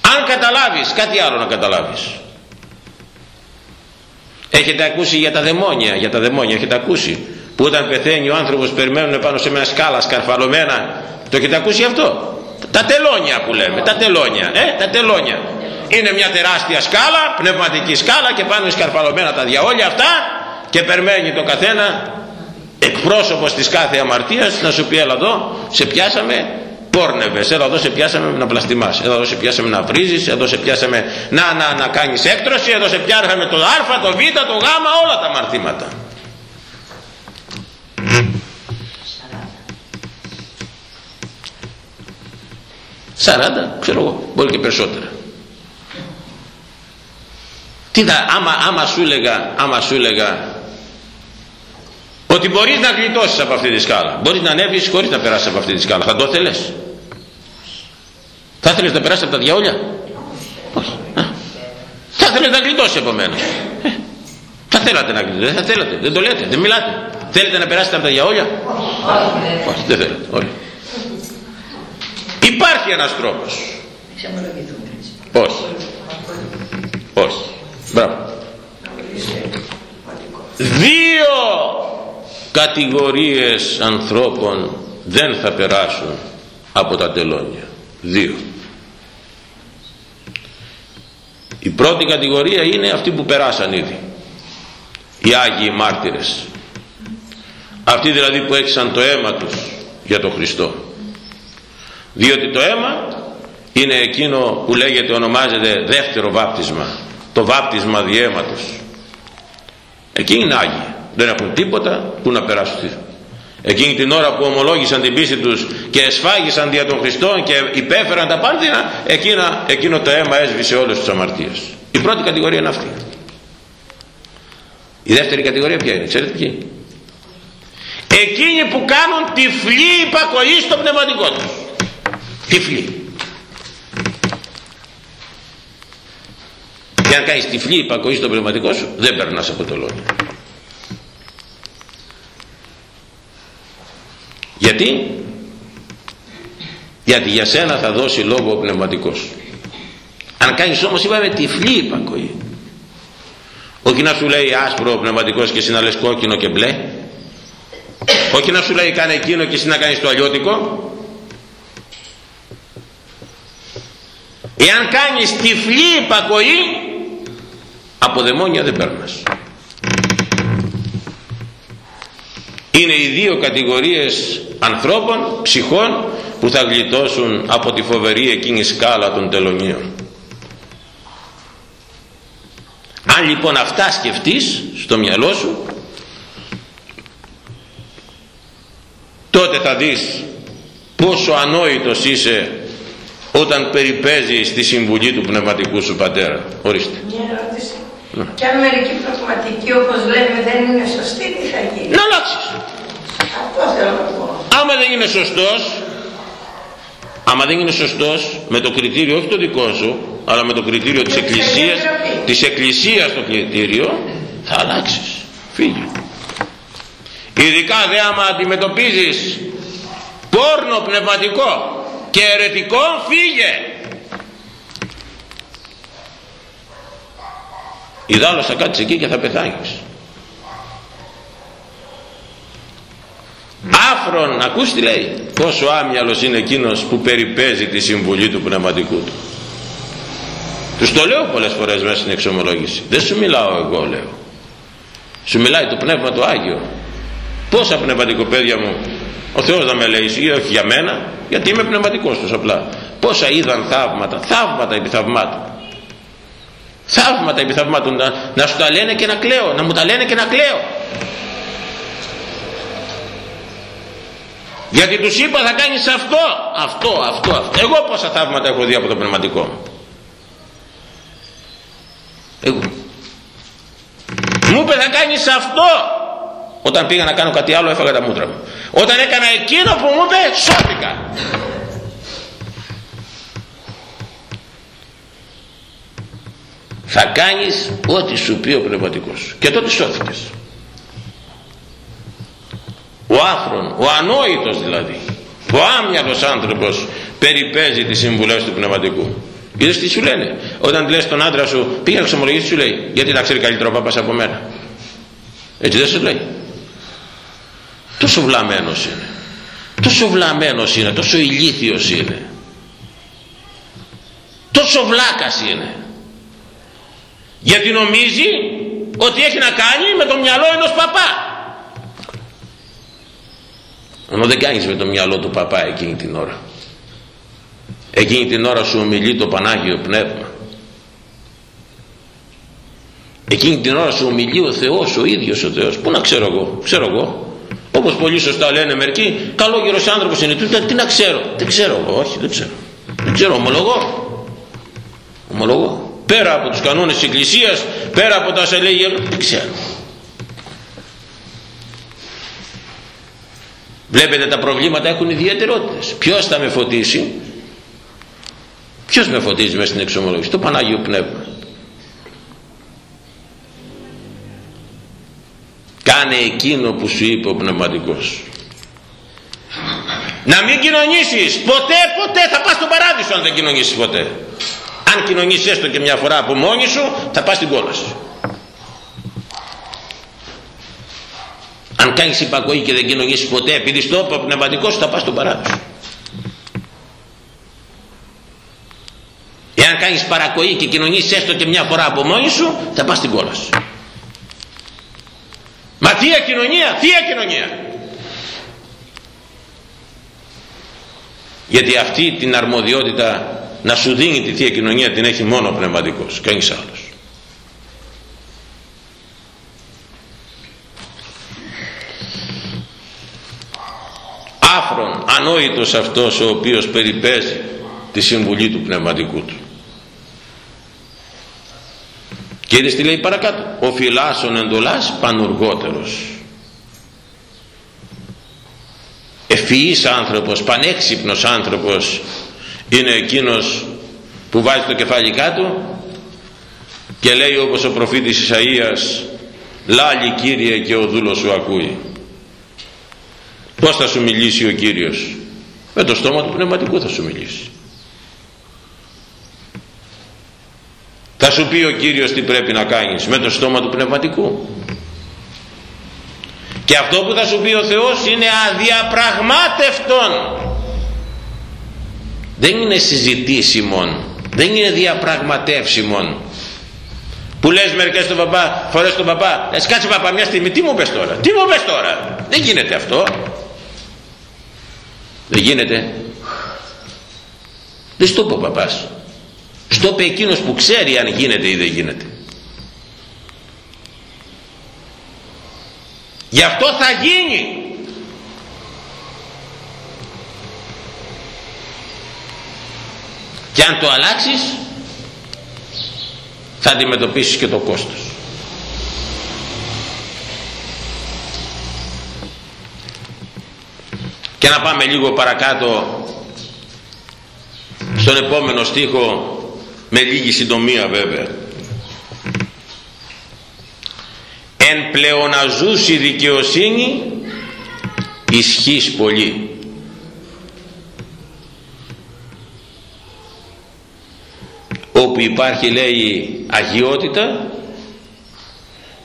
Αν καταλάβεις κάτι άλλο να καταλάβεις. Έχετε ακούσει για τα δαιμόνια για τα δαιμόνια έχετε ακούσει. Που όταν πεθαίνει ο άνθρωπος περιμένουν πάνω σε μια σκάλα σκαρφαλωμένα. Το έχετε ακούσει αυτό; Τα τελώνια που λέμε τα τελώνια ε, τα τελώνια. Είναι μια τεράστια σκάλα πνευματική σκάλα και πάνω σκαρφαλωμένα τα διαόλια αυτά και περιμένει το καθένα εκπρόσωπος της κάθε αμαρτίας να σου πει έλα εδώ σε πιάσαμε πόρνευες έλα εδώ σε πιάσαμε να πλαστιμάς εδώ σε πιάσαμε να βρίζεις. Εδώ σε πιάσαμε να, να, να κάνεις έκτρωση. Εδώ σε πιάσαμε το α, το β, το γ όλα τα αμαρτήματα 40 ξέρω εγώ μπορεί και περισσότερα. Τι θα, άμα, άμα σου έλεγα άμα σου έλεγα ότι μπορείς να γλιτώσεις από αυτή τη σκάλα μπορείς να ανέβεις χωρίς να περάσεις από αυτή τη σκάλα θα το θέλεις θα θέλεις να περάσεις από τα διαόλια όχι θα θέλεις να γλιτώσεις επομένως ε, θα θέλατε να γλιτώσετε, δεν θα θέλατε, δεν το λέτε, δεν μιλάτε. Θέλετε να περάσετε από τα διαόλια. Όχι, όχι δεν θέλετε, όχι. Υπάρχει ένας τρόπος. Όχι. Όχι. Μπράβο. Δύο κατηγορίες ανθρώπων δεν θα περάσουν από τα τελώνια. Δύο. Η πρώτη κατηγορία είναι αυτοί που περάσαν ήδη. Οι Άγιοι Μάρτυρες. Αυτοί δηλαδή που έξαν το αίμα τους για τον Χριστό. Διότι το αίμα είναι εκείνο που λέγεται ονομάζεται δεύτερο βάπτισμα. Το βάπτισμα διαίματος. Εκεί είναι Άγιοι. Δεν έχουν τίποτα που να περάσουν. Εκείνη την ώρα που ομολόγησαν την πίστη τους και εσφάγησαν δια των Χριστών και υπέφεραν τα πάνθυνα, εκείνα, εκείνο το αίμα έσβησε όλες τις αμαρτίες. Η πρώτη κατηγορία είναι αυτή. Η δεύτερη κατηγορία ποια είναι, ξέρετε ποιοι; Εκείνοι που κάνουν τυφλή υπακοή στο πνευματικό τους. Τυφλή. Και αν κάνεις τυφλή υπακοή στο πνευματικό σου, δεν περνάς από το λόγο. Γιατί; Γιατί για σένα θα δώσει λόγο ο πνευματικός. Αν κάνεις όμως είπαμε τυφλή υπακοή. Όχι να σου λέει άσπρο ο πνευματικός και εσύ να λες κόκκινο και μπλε. Όχι να σου λέει κάνε εκείνο και εσύ να κάνεις το αλλιώτικο. Εάν κάνεις τυφλή υπακοή από δαιμόνια δεν παίρνεις. Είναι οι δύο κατηγορίες ανθρώπων, ψυχών που θα γλιτώσουν από τη φοβερή εκείνη σκάλα των τελωνίων. Αν λοιπόν αυτά σκεφτείς στο μυαλό σου τότε θα δεις πόσο ανόητος είσαι όταν περιπέζεις τη συμβουλή του πνευματικού σου πατέρα. Ορίστε. Μια ερώτηση. Ναι. Και αν μερικοί πραγματικοί όπως λέμε δεν είναι σωστοί, τι θα γίνει; Να αλλάξεις. Αυτό θέλω να πω. Άμα δεν είναι σωστός, άμα δεν είναι σωστός με το κριτήριο όχι το δικό σου, αλλά με το κριτήριο της Εκκλησίας, της Εκκλησίας το κριτήριο, θα αλλάξεις. Φύγει. Ειδικά δε άμα αντιμετωπίζεις πόρνο πνευματικό και αιρετικό, φύγε. Ιδάλλως θα κάτσεις εκεί και θα πεθάνεις. άφρον ακούς τι λέει. Πόσο άμυαλος είναι εκείνος που περιπέζει τη συμβουλή του πνευματικού του. Τους το λέω πολλές φορές μέσα στην εξομολόγηση. Δεν σου μιλάω εγώ λέω. Σου μιλάει το πνεύμα του Άγιο. Πόσα πνευματικοπαίδια μου ο Θεός να με λέει ή όχι για μένα γιατί είμαι πνευματικός τους απλά. Πόσα είδαν θαύματα θαύματα επί θαυμάτων θαύματα επί θαυμάτων να, να σου τα λένε και να κλαίω να μου τα λένε και να κλαίω. Γιατί τους είπα θα κάνεις αυτό αυτό αυτό αυτό. Εγώ πόσα θαύματα έχω δει από το πνευματικό μου. Εγώ. Μου είπε θα κάνεις αυτό. Όταν πήγα να κάνω κάτι άλλο έφαγα τα μούτρα μου. Όταν έκανα εκείνο που μου είπε σώθηκα θα κάνεις ό,τι σου πει ο πνευματικός. Και τότε σώθηκες. Ο άφρον, ο ανόητος δηλαδή ο άμυαλος άνθρωπος περιπέζει τις συμβουλές του πνευματικού. Είδες τι σου λένε; Όταν λες τον άντρα σου πήγα να ξομολογήσεις σου λέει γιατί να ξέρει καλύτερο ο παπάς από μένα έτσι δεν σου λέει. Τόσο βλαμμένος είναι. Τόσο βλαμμένος είναι τόσο ηλίθιος είναι. Τόσο βλάκας είναι γιατί νομίζει ότι έχει να κάνει με το μυαλό ενός παπά. Ενώ δεν κάνεις με το μυαλό του παπά εκείνη την ώρα. Εκείνη την ώρα σου ομιλεί το Πανάγιο Πνεύμα. Εκείνη την ώρα σου ομιλεί ο Θεός ο ίδιος ο Θεός. Πού να ξέρω εγώ ξέρω εγώ. Όπως πολύ σωστά λένε μερικοί καλόγερος άνθρωπος είναι. Τούτα τι να ξέρω δεν ξέρω εγώ όχι δεν ξέρω. Δεν ξέρω ομολογώ. Ομολογώ πέρα από τους κανόνες της Εκκλησίας πέρα από τα σε λέει δεν ξέρω. Βλέπετε τα προβλήματα έχουν ιδιαιτερότητες. Ποιος θα με φωτίσει; Ποιος με φωτίζει μέσα στην εξομολόγηση; Το Πανάγιο Πνεύμα. Κάνε εκείνο που σου είπε ο πνευματικός. Να μην κοινωνήσεις. Ποτέ ποτέ. Θα πας στον παράδεισο αν δεν κοινωνήσεις ποτέ αν κοινωνήσεις έστω και μια φορά από μόνη σου θα πας στην κόλαση. Αν κάνεις υπακοή και δεν κοινωνήσεις ποτέ επειδή στο ο πνευματικός θα πας στον παράδεισο. Εάν κάνεις παρακοή και κοινωνήσεις έστω και μια φορά από μόνη σου θα πας στην κόλαση. Μα θεία κοινωνία θεία κοινωνία. Γιατί αυτή την αρμοδιότητα να σου δίνει τη Θεία Κοινωνία την έχει μόνο ο πνευματικός κανείς άλλος. Άφρον ανόητος αυτός ο οποίος περιπέζει τη συμβουλή του πνευματικού του. Και είδες τι λέει παρακάτω. Ο φυλάσσον εντολάς πανουργότερος ευφυής άνθρωπος πανέξυπνος άνθρωπος είναι εκείνος που βάζει το κεφάλι κάτω και λέει όπως ο προφήτης Ισαΐας λάλη Κύριε και ο δούλος σου ακούει πως θα σου μιλήσει ο Κύριος; Με το στόμα του πνευματικού θα σου μιλήσει. Θα σου πει ο Κύριος τι πρέπει να κάνεις με το στόμα του πνευματικού. Και αυτό που θα σου πει ο Θεός είναι αδιαπραγμάτευτον δεν είναι συζητήσιμον. Δεν είναι διαπραγματεύσιμον. Που λες μερικές στον παπά φορές στον παπά λες κάτσε παπά μια στιγμή τι μου πες τώρα τι μου πες τώρα δεν γίνεται αυτό. Δεν γίνεται. Δεν στο πω παπάς. Στο είπε εκείνος που ξέρει αν γίνεται ή δεν γίνεται. Γι' αυτό θα γίνει και αν το αλλάξεις θα αντιμετωπίσεις και το κόστος. Και να πάμε λίγο παρακάτω στον επόμενο στίχο με λίγη συντομία βέβαια. Εν πλεοναζούση δικαιοσύνη ισχύς πολύ όπου υπάρχει λέει αγιότητα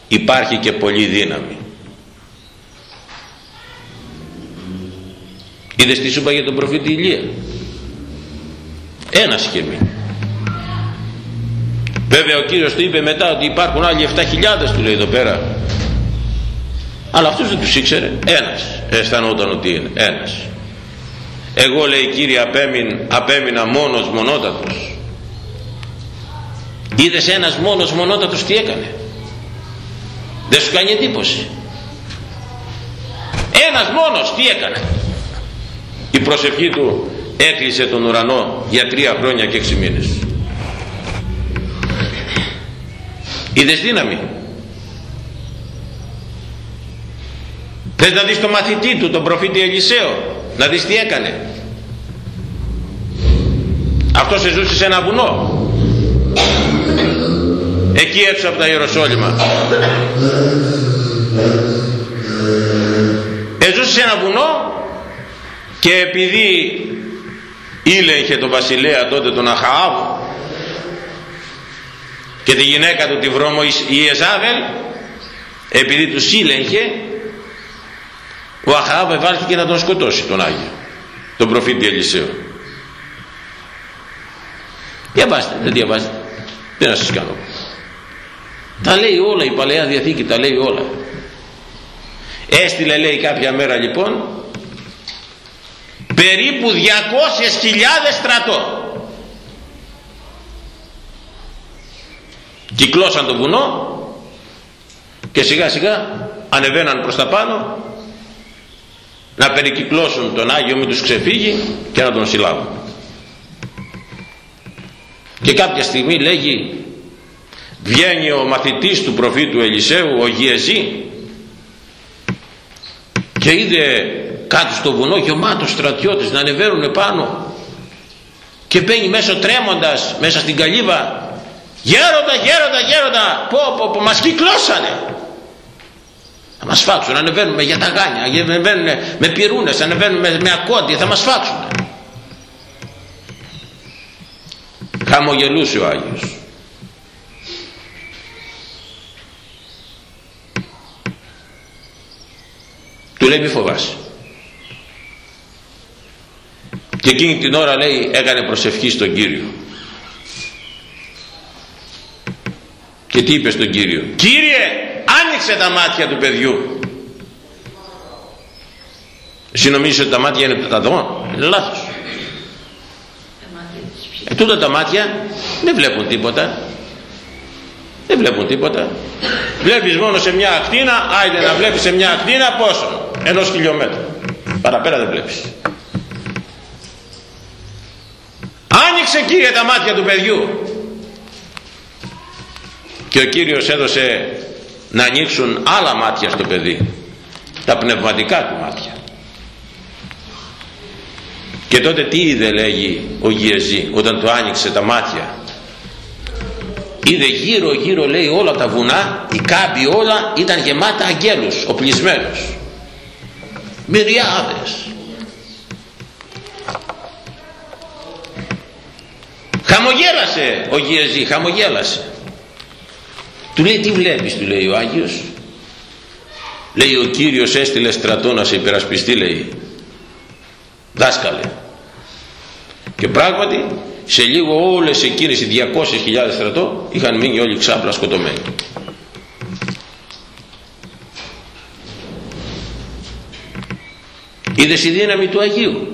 υπάρχει και πολύ δύναμη. Είδες τι σου είπα για τον προφήτη Ηλία; Ένας είχε μείνει βέβαια ο Κύριος του είπε μετά ότι υπάρχουν άλλοι 7.000 του λέει εδώ πέρα. Αλλά αυτούς δεν τους ήξερε. Ένας. Αισθανόταν ότι είναι. Ένας. Εγώ λέει Κύριε απέμειν, απέμεινα μόνος μονότατος είδες ένας μόνος μονότατος τι έκανε. Δεν σου κάνει εντύπωση. Ένας μόνος τι έκανε. Η προσευχή του έκλεισε τον ουρανό για τρία χρόνια και έξι μήνες. Είδες δύναμη. Θες να δεις το μαθητή του τον προφήτη Ελισαίο να δεις τι έκανε. Αυτός ζούσε σε ένα βουνό εκεί έξω από τα Ιεροσόλυμα εζούσε σε ένα βουνό και επειδή ήλεγχε τον βασιλέα τότε τον Αχαάβ και τη γυναίκα του τη βρώμο η Εζάβελ επειδή τους ήλεγχε ο Αχαάβ ευάρθηκε να τον σκοτώσει τον Άγιο τον προφήτη Ελισαίο διαβάστε δεν διαβάζετε δεν να σας κάνω τα λέει όλα η Παλαιά Διαθήκη τα λέει όλα. Έστειλε λέει κάποια μέρα λοιπόν περίπου 200.000 στρατό. Κυκλώσαν το βουνό και σιγά σιγά ανεβαίναν προς τα πάνω να περικυκλώσουν τον Άγιο μην τους ξεφύγει και να τον συλλάβουν. Και κάποια στιγμή λέγει βγαίνει ο μαθητής του προφήτου Ελισέου ο Γιεζή και είδε κάτω στο βουνό γεμάτο στρατιώτες να ανεβαίνουν πάνω και μπαίνει μέσω τρέμοντας μέσα στην καλύβα. Γέροντα γέροντα γέροντα πω πω πω μας κυκλώσανε θα μας φάξουν ανεβαίνουμε για τα γάνια ανεβαίνουν με πυρούνες ανεβαίνουν με, με ακόντια θα μας φάξουν χαμογελούσε ο Άγιος του λέει μη φοβάσαι και εκείνη την ώρα λέει έκανε προσευχή στον Κύριο και τι είπε στον Κύριο Κύριε άνοιξε τα μάτια του παιδιού εσύ νομίζεις ότι τα μάτια είναι τα δω είναι λάθος. Ε, τούτα τα μάτια δεν βλέπουν τίποτα. Δεν βλέπουν τίποτα. Βλέπεις μόνο σε μια ακτίνα άιντε να βλέπεις σε μια ακτίνα πόσο ενός χιλιόμετρου παραπέρα δεν βλέπεις. Άνοιξε Κύριε τα μάτια του παιδιού. Και ο Κύριος έδωσε να ανοίξουν άλλα μάτια στο παιδί. Τα πνευματικά του μάτια. Και τότε τι είδε λέγει ο Γιεζή όταν του άνοιξε τα μάτια. Είδε γύρω γύρω λέει όλα τα βουνά οι κάμποι όλα ήταν γεμάτα αγγέλους οπλισμένους μυριάδες. Χαμογέλασε ο Γιεζή χαμογέλασε. Του λέει τι βλέπεις του λέει ο Άγιος. Λέει ο Κύριος έστειλε στρατό να σε υπερασπιστεί λέει. Δάσκαλε. Και πράγματι σε λίγο όλες εκείνες οι 200.000 στρατό είχαν μείνει όλοι ξάπλα σκοτωμένοι είδες η δύναμη του Αγίου.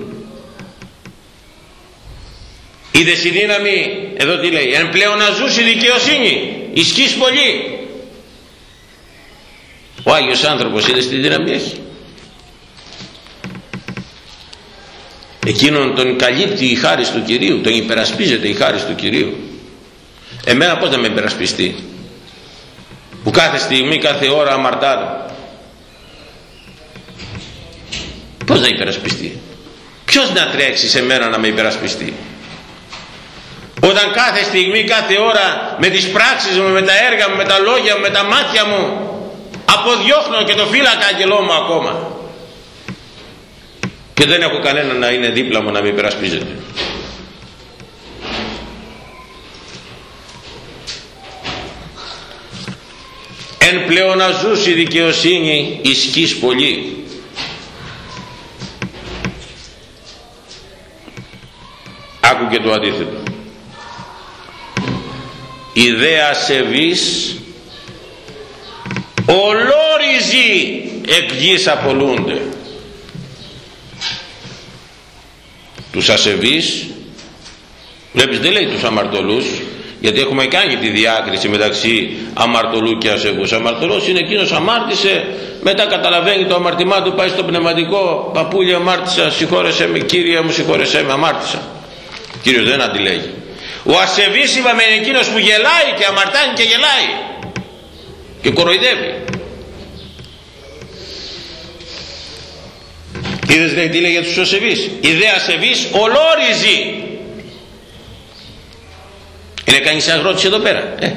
Είδες η δύναμη εδώ τι λέει εν πλέον να ζούσει δικαιοσύνη ισχύς πολύ ο Άγιος άνθρωπος είδες τι δύναμη έχει. Εκείνον τον καλύπτει η χάρη του Κυρίου τον υπερασπίζεται η χάρη του Κυρίου. Εμένα πως να με υπερασπιστεί; Που κάθε στιγμή κάθε ώρα αμαρτάρω πως να υπερασπιστεί; Ποιος να τρέξει σε μένα να με υπερασπιστεί; Όταν κάθε στιγμή κάθε ώρα με τις πράξεις μου με τα έργα μου με τα λόγια μου με τα μάτια μου αποδιώχνω και το φύλακα αγγελό μου ακόμα. Και δεν έχω κανένα να είναι δίπλα μου να με υπερασπίζεται. Εν πλεοναζούση δικαιοσύνη ισκής πολύ άκου και το αντίθετο. Ιδέα σεβής ολόριζοι εκ γης απολούνται. Τους ασεβείς βλέπεις δεν λέει τους αμαρτωλούς γιατί έχουμε κάνει τη διάκριση μεταξύ αμαρτωλού και ασεβούς. Αμαρτωλός είναι εκείνος αμάρτησε μετά καταλαβαίνει το αμαρτημά του πάει στο πνευματικό παππούλια αμάρτησα συγχώρεσέ με κύριε μου συγχώρεσέ με αμάρτησα κύριος δεν αντιλέγει. Ο ασεβής είπαμε είναι εκείνος που γελάει και αμαρτάνει και γελάει και κοροϊδεύει. Είδες λέει τι λέει για τους ασεβείς; Η δε ασεβής ολόριζη. Είναι κανείς αγρότης εδώ πέρα ε;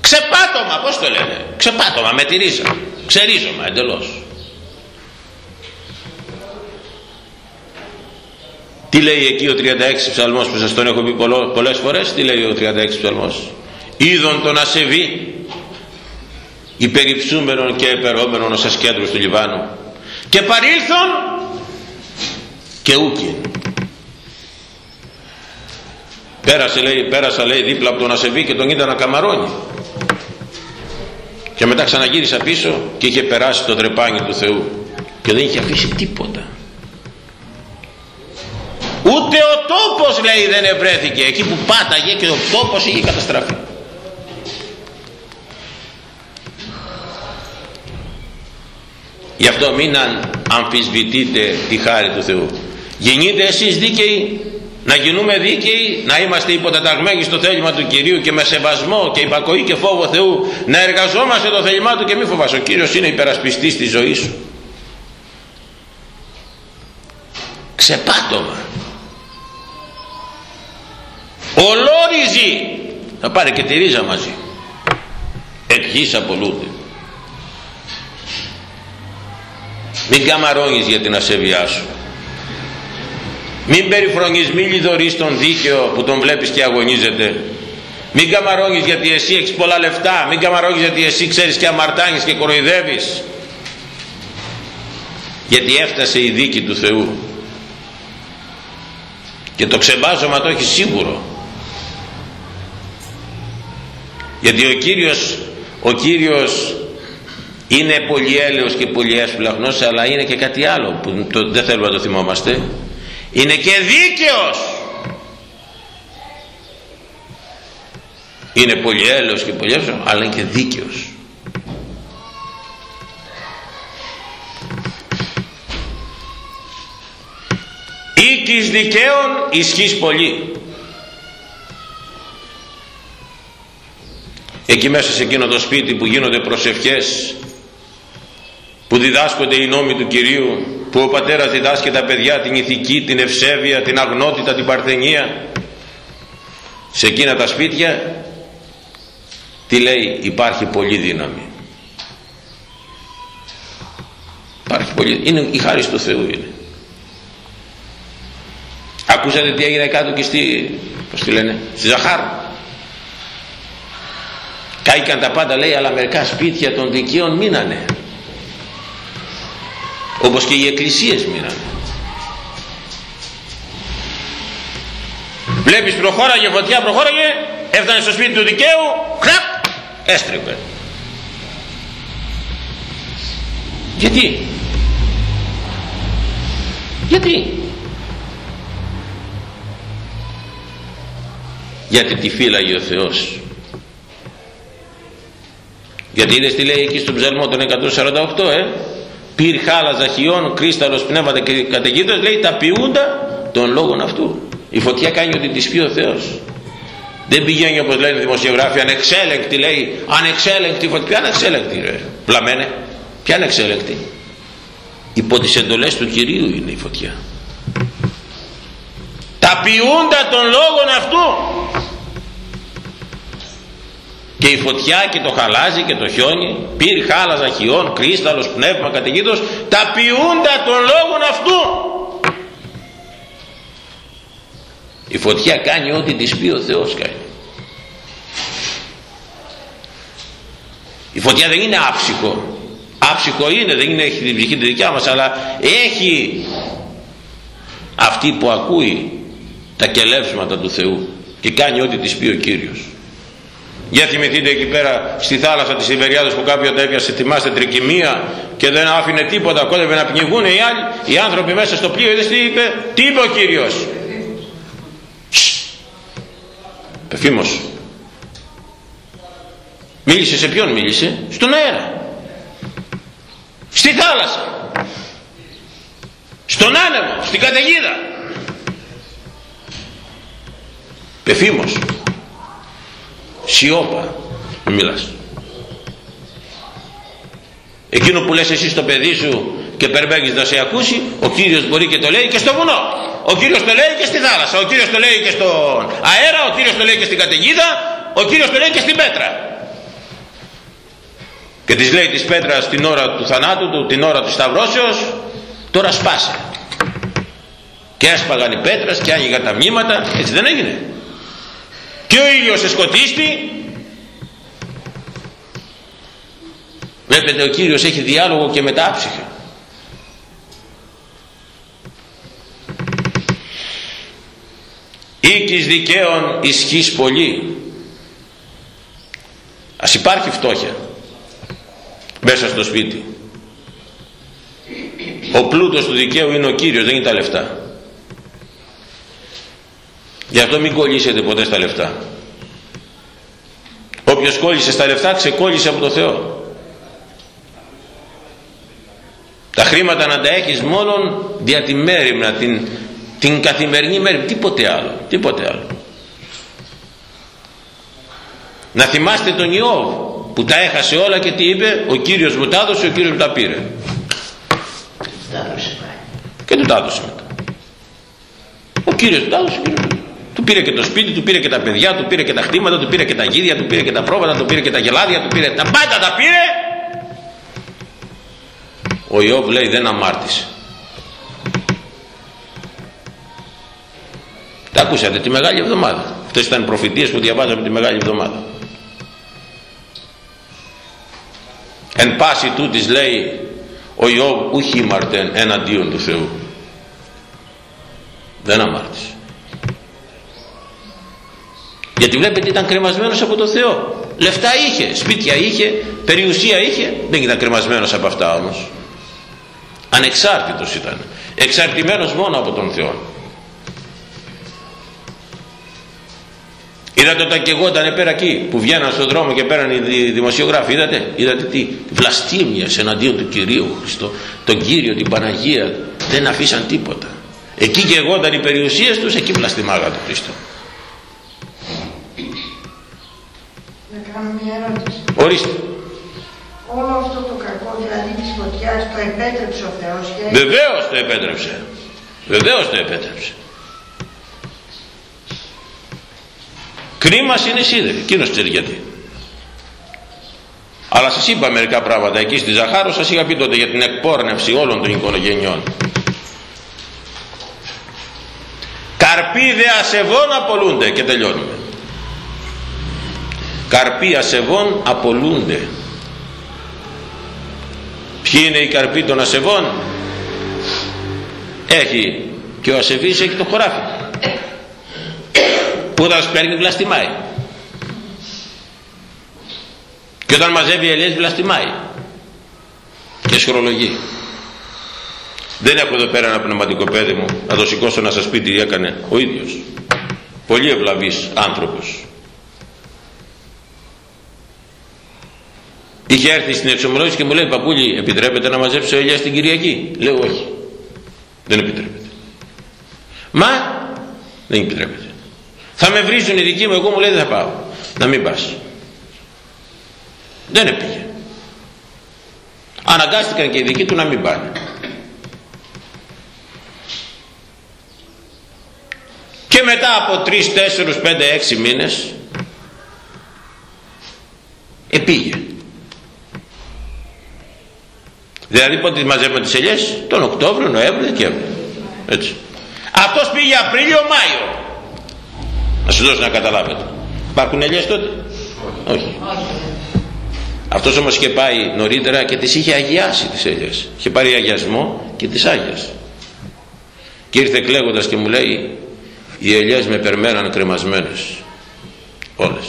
ξεπάτωμα πως το λένε; Ξεπάτωμα με τη ρίζα. Ξερίζωμα εντελώς τι λέει εκεί ο 36 ψαλμός που σας τον έχω πει πολλές φορές τι λέει ο 36 ψαλμός; Είδον τον ασεβή υπεριψούμενον και επερώμενον ως ασκέντρους του Λιβάνου. Και παρήλθον και ούκιν πέρασε λέει, πέρασα λέει δίπλα από τον ασεβή και τον είδα να καμαρώνει. Και μετά ξαναγύρισα πίσω και είχε περάσει το τρεπάνι του Θεού. Και δεν είχε αφήσει τίποτα ούτε ο τόπος λέει δεν ευρέθηκε. Εκεί που πάταγε και ο τόπος είχε καταστραφεί. Γι' αυτό μην αμφισβητείτε τη χάρη του Θεού. Γεννείτε εσείς δίκαιοι να γινούμε δίκαιοι να είμαστε υποτεταγμένοι στο θέλημα του Κυρίου και με σεβασμό και υπακοή και φόβο Θεού να εργαζόμαστε το θέλημά Του και μη φοβάσαι. Ο Κύριος είναι υπερασπιστής της ζωής σου. Ξεπάτωμα ολόριζη! Θα πάρει και τη ρίζα μαζί. Εκ γης απολούνται μην καμαρώνεις για την ασέβειά σου. Μην περιφρονείς μην λιδωρείς τον δίκαιο που τον βλέπεις και αγωνίζεται. Μην καμαρώνεις γιατί εσύ έχεις πολλά λεφτά. Μην καμαρώνεις γιατί εσύ ξέρεις και αμαρτάνεις και κοροϊδεύεις. Γιατί έφτασε η δίκη του Θεού. Και το ξεμπάζωμα το έχει σίγουρο γιατί ο Κύριος ο Κύριος είναι πολύ έλεος και πολύ έσπλαχνος αλλά είναι και κάτι άλλο που το, δεν θέλουμε να το θυμόμαστε. Είναι και δίκαιος. Είναι πολύ έλεος και πολύ έσπλαχνος αλλά είναι και δίκαιος. Οίκης δικαίων ισχύς πολύ εκεί μέσα σε εκείνο το σπίτι που γίνονται προσευχές που διδάσκονται οι νόμοι του Κυρίου που ο πατέρας διδάσκει τα παιδιά την ηθική, την ευσέβεια, την αγνότητα, την παρθενία σε εκείνα τα σπίτια τι λέει υπάρχει πολύ δύναμη. Υπάρχει πολύ είναι η χάρη του Θεού είναι. Ακούσατε τι έγινε κάτω και στη πως τη λένε στη Ζαχάρ κάηκαν τα πάντα λέει αλλά μερικά σπίτια των δικαίων μείνανε. Όπως και οι εκκλησίες μείνανε. Βλέπεις προχώραγε φωτιά προχώραγε έφτανε στο σπίτι του δικαίου κραπ έστρεπε. Γιατί; Γιατί; Γιατί τη φύλαγε ο Θεός γιατί είδες τι λέει εκεί στον ψαλμό των 148 ε; Πυρ χάλα ζαχιών κρίσταλος πνεύματα και καταιγίδος λέει τα ποιούντα των λόγων αυτού η φωτιά κάνει ότι τη πει ο Θεός. Δεν πηγαίνει όπως λένε οι δημοσιογράφοι ανεξέλεγκτη λέει ανεξέλεγκτη φωτιά ποια ανεξέλεγκτη ρε πλαμένε ποια ανεξέλεγκτη; Υπό τις εντολές του Κυρίου είναι η φωτιά. Τα ποιούντα των λόγων αυτού και η φωτιά και το χαλάζι και το χιόνι πυρ χάλαζα χιόν κρίσταλος πνεύμα καταιγίδος τα ποιούντα των λόγων αυτού. Η φωτιά κάνει ό,τι της πει ο Θεός κάνει. Η φωτιά δεν είναι άψυχο. Άψυχο είναι δεν είναι, έχει την ψυχή τη δικιά μας αλλά έχει αυτή που ακούει τα κελεύσματα του Θεού και κάνει ό,τι της πει ο Κύριος για θυμηθείτε εκεί πέρα στη θάλασσα της Ιβεριάδος που κάποιο έπιασε. Θυμάστε τρικυμία και δεν άφηνε τίποτα. Κόντευε να πνιγούν οι άλλοι οι άνθρωποι μέσα στο πλοίο. Είδες τι είπε; Τι είπε ο Κύριος; Πεφήμος μίλησε σε ποιον μίλησε; Στον αέρα. Στη θάλασσα. Στον άνεμο στην καταιγίδα. Πεφήμος σιώπα. Μην μιλάς. Εκείνο που λες εσύ στο παιδί σου και περιμένεις να σε ακούσει ο Κύριος μπορεί και το λέει και στο βουνό. Ο Κύριος το λέει και στη θάλασσα ο Κύριος το λέει και στον αέρα ο Κύριος το λέει και στην καταιγίδα ο Κύριος το λέει και στην πέτρα. Και της λέει της πέτρας την ώρα του θανάτου του την ώρα του σταυρώσεως τώρα σπάσε και έσπαγαν οι πέτρας και άνοιγαν τα μνήματα. Έτσι δεν έγινε και ο ήλιος εσκοτίστη βλέπετε ο Κύριος έχει διάλογο και με τα άψυχα. Οίκης δικαίων ισχύς πολύ. Ας υπάρχει φτώχεια μέσα στο σπίτι. Ο πλούτος του δικαίου είναι ο Κύριος δεν είναι τα λεφτά Γι' αυτό μην κολλήσετε ποτέ στα λεφτά. Όποιος κόλλησε στα λεφτά ξεκόλλησε από το Θεό. Τα χρήματα να τα έχεις μόνον δια τη μέρημνα, την, την καθημερινή μέρη, τίποτε άλλο, τίποτε άλλο. Να θυμάστε τον Ιώβ που τα έχασε όλα και τι είπε, ο Κύριος μου τα έδωσε, ο Κύριος μου τα πήρε. Και του τα έδωσε μετά. Ο Κύριος του τα έδωσε, ο Κύριος του πήρε και το σπίτι, του πήρε και τα παιδιά, του πήρε και τα χτήματα, του πήρε και τα γίδια, του πήρε και τα πρόβατα, του πήρε και τα γελάδια, του πήρε τα πάντα τα πήρε. Ο Ιώβ λέει δεν αμάρτησε. Τα ακούσατε τη Μεγάλη Εβδομάδα. Αυτές ήταν προφητείες που διαβάζαμε τη Μεγάλη Εβδομάδα. Εν πάση τούτης λέει ο Ιώβ ούχι μαρτέν εναντίον του Θεού. Δεν αμάρτησε γιατί βλέπετε ήταν κρεμασμένος από το Θεό λεφτά είχε, σπίτια είχε περιουσία είχε, δεν ήταν κρεμασμένος από αυτά όμως ανεξάρτητος ήταν εξαρτημένος μόνο από τον Θεό Είδατε όταν και εγώ ήταν πέρα εκεί που βγαίναν στον δρόμο και πέραν οι δημοσιογράφοι. Είδατε, είδατε τι βλαστήμιας εναντίον του Κυρίου Χριστό. Τον Κύριο, την Παναγία δεν αφήσαν τίποτα. Εκεί και εγώ ήταν οι περιουσίες τους, εκεί βλαστημάγα τον Χριστό. Κάνω μια ερώτηση. Ορίστε. Όλο αυτό το κακό δηλαδή της φωτιάς το επέτρεψε ο Θεός και... Βεβαίως το επέτρεψε. Βεβαίως το επέτρεψε. Κρίμα είναι σίδερη. Εκείνος ξέρει γιατί. Αλλά σας είπα μερικά πράγματα εκεί στη Ζαχάρο σας είχα πει τότε για την εκπόρνευση όλων των οικογενειών. Καρποί δε ασεβών απολούνται και τελειώνουμε καρποί ασεβών απολούνται. Ποιοι είναι οι καρποί των ασεβών; Έχει. Και ο ασεβής έχει το χωράφι. Που όταν σπέρνει βλαστημάει. Και όταν μαζεύει ελιές βλαστημάει. Και σχορολογεί δεν έχω εδώ πέρα ένα πνευματικό παιδί μου. Να το σηκώσω να σας πει τι έκανε ο ίδιος. Πολύ ευλαβής άνθρωπος Είχε έρθει στην εξομολόγηση και μου λέει παππούλη επιτρέπετε να μαζέψω ελιά στην Κυριακή; Λέω όχι. Δεν επιτρέπεται. Μα δεν επιτρέπεται. Θα με βρίζουν οι δικοί μου, εγώ μου λέει δεν θα πάω. Να μην πας. Δεν έπηγε. Αναγκάστηκαν και οι δικοί του να μην πάνε. Και μετά από τρεις, τέσσερους, πέντε, έξι μήνες επήγε. Δηλαδή πότε μαζεύουμε τις ελιές, τον Οκτώβριο, Νοέμβριο, Δεκέμβριο. Έτσι. Αυτός πήγε Απρίλιο, Μάιο. Να σου δώσω να καταλάβετε. Υπάρχουν ελιές τότε; Όχι. Αυτός όμως είχε πάει νωρίτερα και τις είχε αγιάσει τις ελιές. Είχε πάρει αγιασμό και τις άγιασε. Και ήρθε κλαίγοντας και μου λέει οι ελιές με περμέναν κρεμασμένες όλες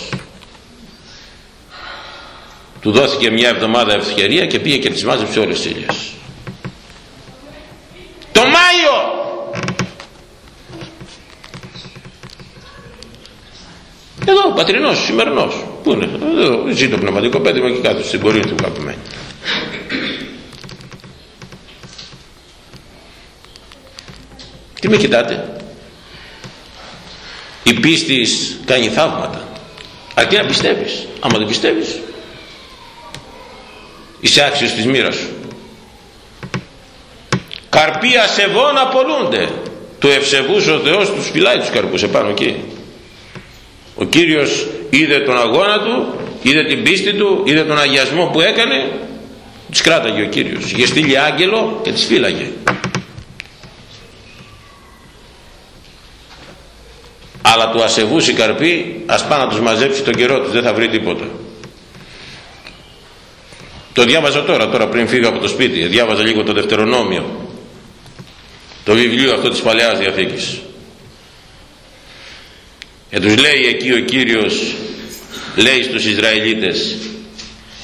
του δόθηκε μια εβδομάδα ευκαιρία και πήγε και τις μάζεψε όλες τις ελιές το Μάιο! Εδώ ο πατρινός, σημερινός. Πού είναι, εδώ ζει το πνευματικό πέντημα και κάτω στην πορεία του καπημένου τι με κοιτάτε; Η πίστη κάνει θαύματα αρκεί να πιστεύεις. Άμα δεν πιστεύεις είσαι άξιος της μοίρας σου. Καρποί ασεβών απολούνται. Του ευσεβούς ο Θεός τους φυλάει τους καρπούς επάνω εκεί. Ο Κύριος είδε τον αγώνα του είδε την πίστη του είδε τον αγιασμό που έκανε. Τους κράταγε ο Κύριος. Είχε στείλει άγγελο και τις φύλαγε. Αλλά του ασεβούς η καρπή ας πάει να τους μαζέψει τον καιρό τους. Δεν θα βρει τίποτα το διάβαζα τώρα τώρα πριν φύγω από το σπίτι. Διάβαζα λίγο το δευτερονόμιο. Το βιβλίο αυτό της Παλαιάς Διαθήκης. Και τους λέει εκεί ο Κύριος λέει στους Ισραηλίτες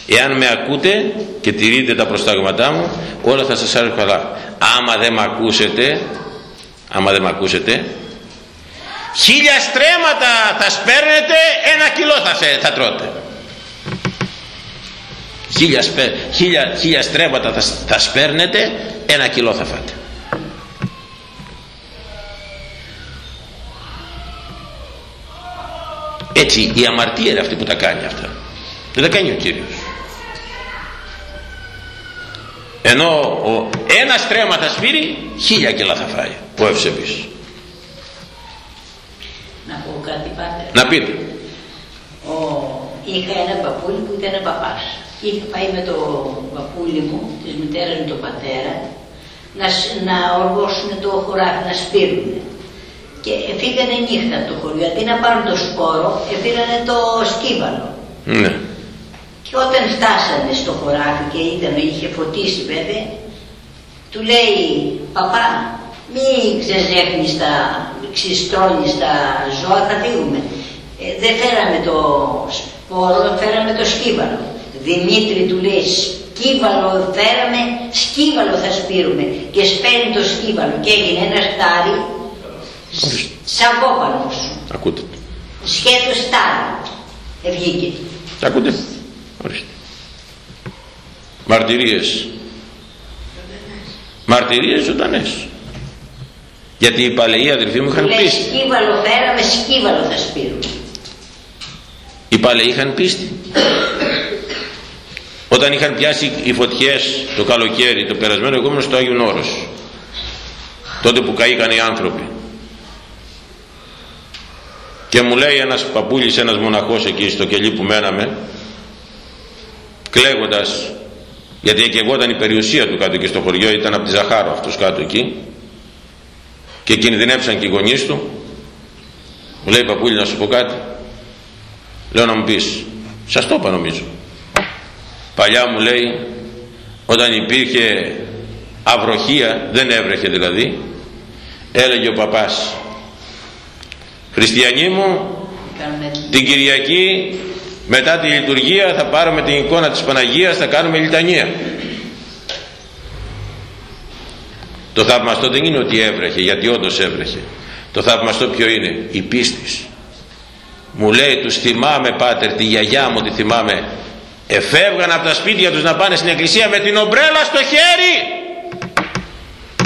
εάν με ακούτε και τηρείτε τα προστάγματά μου όλα θα σας άρθουν καλά. Άμα δεν με ακούσετε άμα δεν με ακούσετε χίλια στρέμματα θα σπέρνετε ένα κιλό θα, θα τρώτε χίλια, χίλια, χίλια στρέμματα θα, θα σπέρνετε ένα κιλό θα φάτε έτσι η αμαρτία είναι αυτή που τα κάνει αυτά δεν τα κάνει ο Κύριος ενώ ο, ένα στρέμμα θα σπείρει χίλια κιλά θα φάει που ευσεβείς να πω κάτι πάτε. Να πείτε. Ο, είχα ένα παππούλι που ήταν παπάς. Είχα πάει με το παππούλι μου, της μητέρας μου, τον πατέρα, να, να οργώσουν το χωράφι, να σπείρουν. Και φύγανε νύχτα από το χωριό. Αντί να πάρουν το σπόρο, έφυγανε το σκύβαλο. Ναι. Και όταν φτάσανε στο χωράφι και είδαν, είχε φωτίσει βέβαια, του λέει, παπά, μην ξεζέχνεις τα, ξυστώνεις τα ζώα, θα φύγουμε. Ε, δεν φέραμε το σπόρο, φέραμε το σκύβαλο. Δημήτρη του λέει, σκύβαλο φέραμε, σκύβαλο θα σπείρουμε. Και σπαίνει το σκύβαλο και έγινε ένα χτάρι σαν κόπανος. Ακούτε. Σχέτος στάρι. Ευγήκε. Ακούτε. Ορίστε. Μαρτυρίες. Μαρτυρίες ζωντανές. Γιατί οι παλαιοί αδελφοί μου είχαν Λέει πίστη. σκύβαλο φέραμε, σκύβαλο θα σπείρουμε. Οι παλαιοί είχαν πίστη. Όταν είχαν πιάσει οι φωτιές το καλοκαίρι, το περασμένο, εγώ ήμουν στο Άγιον Όρος. Τότε που καήκαν οι άνθρωποι. Και μου λέει ένας παππούλης, ένας μοναχός εκεί στο κελί που μέναμε, κλαίγοντας, γιατί εκεγόταν η περιουσία του κάτω και στο χωριό, ήταν από τη Ζαχάρο αυτός κάτω εκεί, και κινδυνεύσαν και οι γονείς του, μου λέει παππούλη να σου πω κάτι. Λέω να μου πεις, σας το είπα νομίζω. Παλιά μου λέει, όταν υπήρχε αυροχία, δεν έβρεχε δηλαδή, έλεγε ο παπάς, Χριστιανοί μου, Κάνουμε την Κυριακή μετά τη λειτουργία θα πάρουμε την εικόνα της Παναγίας, θα κάνουμε λιτανία. Το θαυμαστό δεν είναι ότι έβρεχε, γιατί όντως έβρεχε. Το θαυμαστό ποιο είναι, η πίστη. Μου λέει, τους θυμάμαι πάτερ, τη γιαγιά μου τη θυμάμαι, εφεύγαν από τα σπίτια τους να πάνε στην εκκλησία με την ομπρέλα στο χέρι.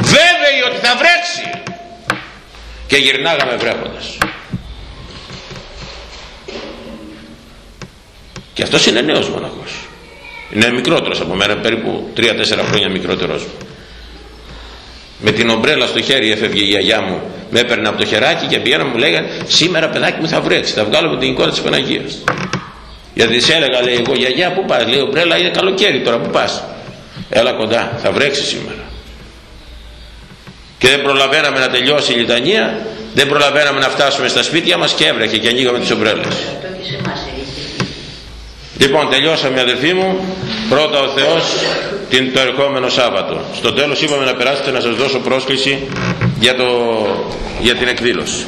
Βέβαιοι ότι θα βρέξει. Και γυρνάγαμε βρέχοντας. Και αυτός είναι νέος μοναχός. Είναι μικρότερος από μένα, περίπου 3-4 χρόνια μικρότερος μου. Με την ομπρέλα στο χέρι έφευγε η γιαγιά μου, με έπαιρνε από το χεράκι και πήγαινα μου λέγανε σήμερα παιδάκι μου θα βρέξει, θα βγάλω με την εικόνα της Παναγίας. Γιατί της έλεγα, λέει εγώ γιαγιά που πας, λέει ομπρέλα είναι καλοκαίρι τώρα που πας; Έλα κοντά, θα βρέξεις σήμερα. Και δεν προλαβαίναμε να τελειώσει η λιτανία, δεν προλαβαίναμε να φτάσουμε στα σπίτια μας και έβρεχε και ανοίγαμε τις ομπρέλες. αυτό και σε εμάς έχει. Λοιπόν, τελειώσαμε αδελφοί μου. Πρώτα ο Θεός την, το ερχόμενο Σάββατο. Στο τέλος είπαμε να περάσετε να σας δώσω πρόσκληση για, το, για την εκδήλωση.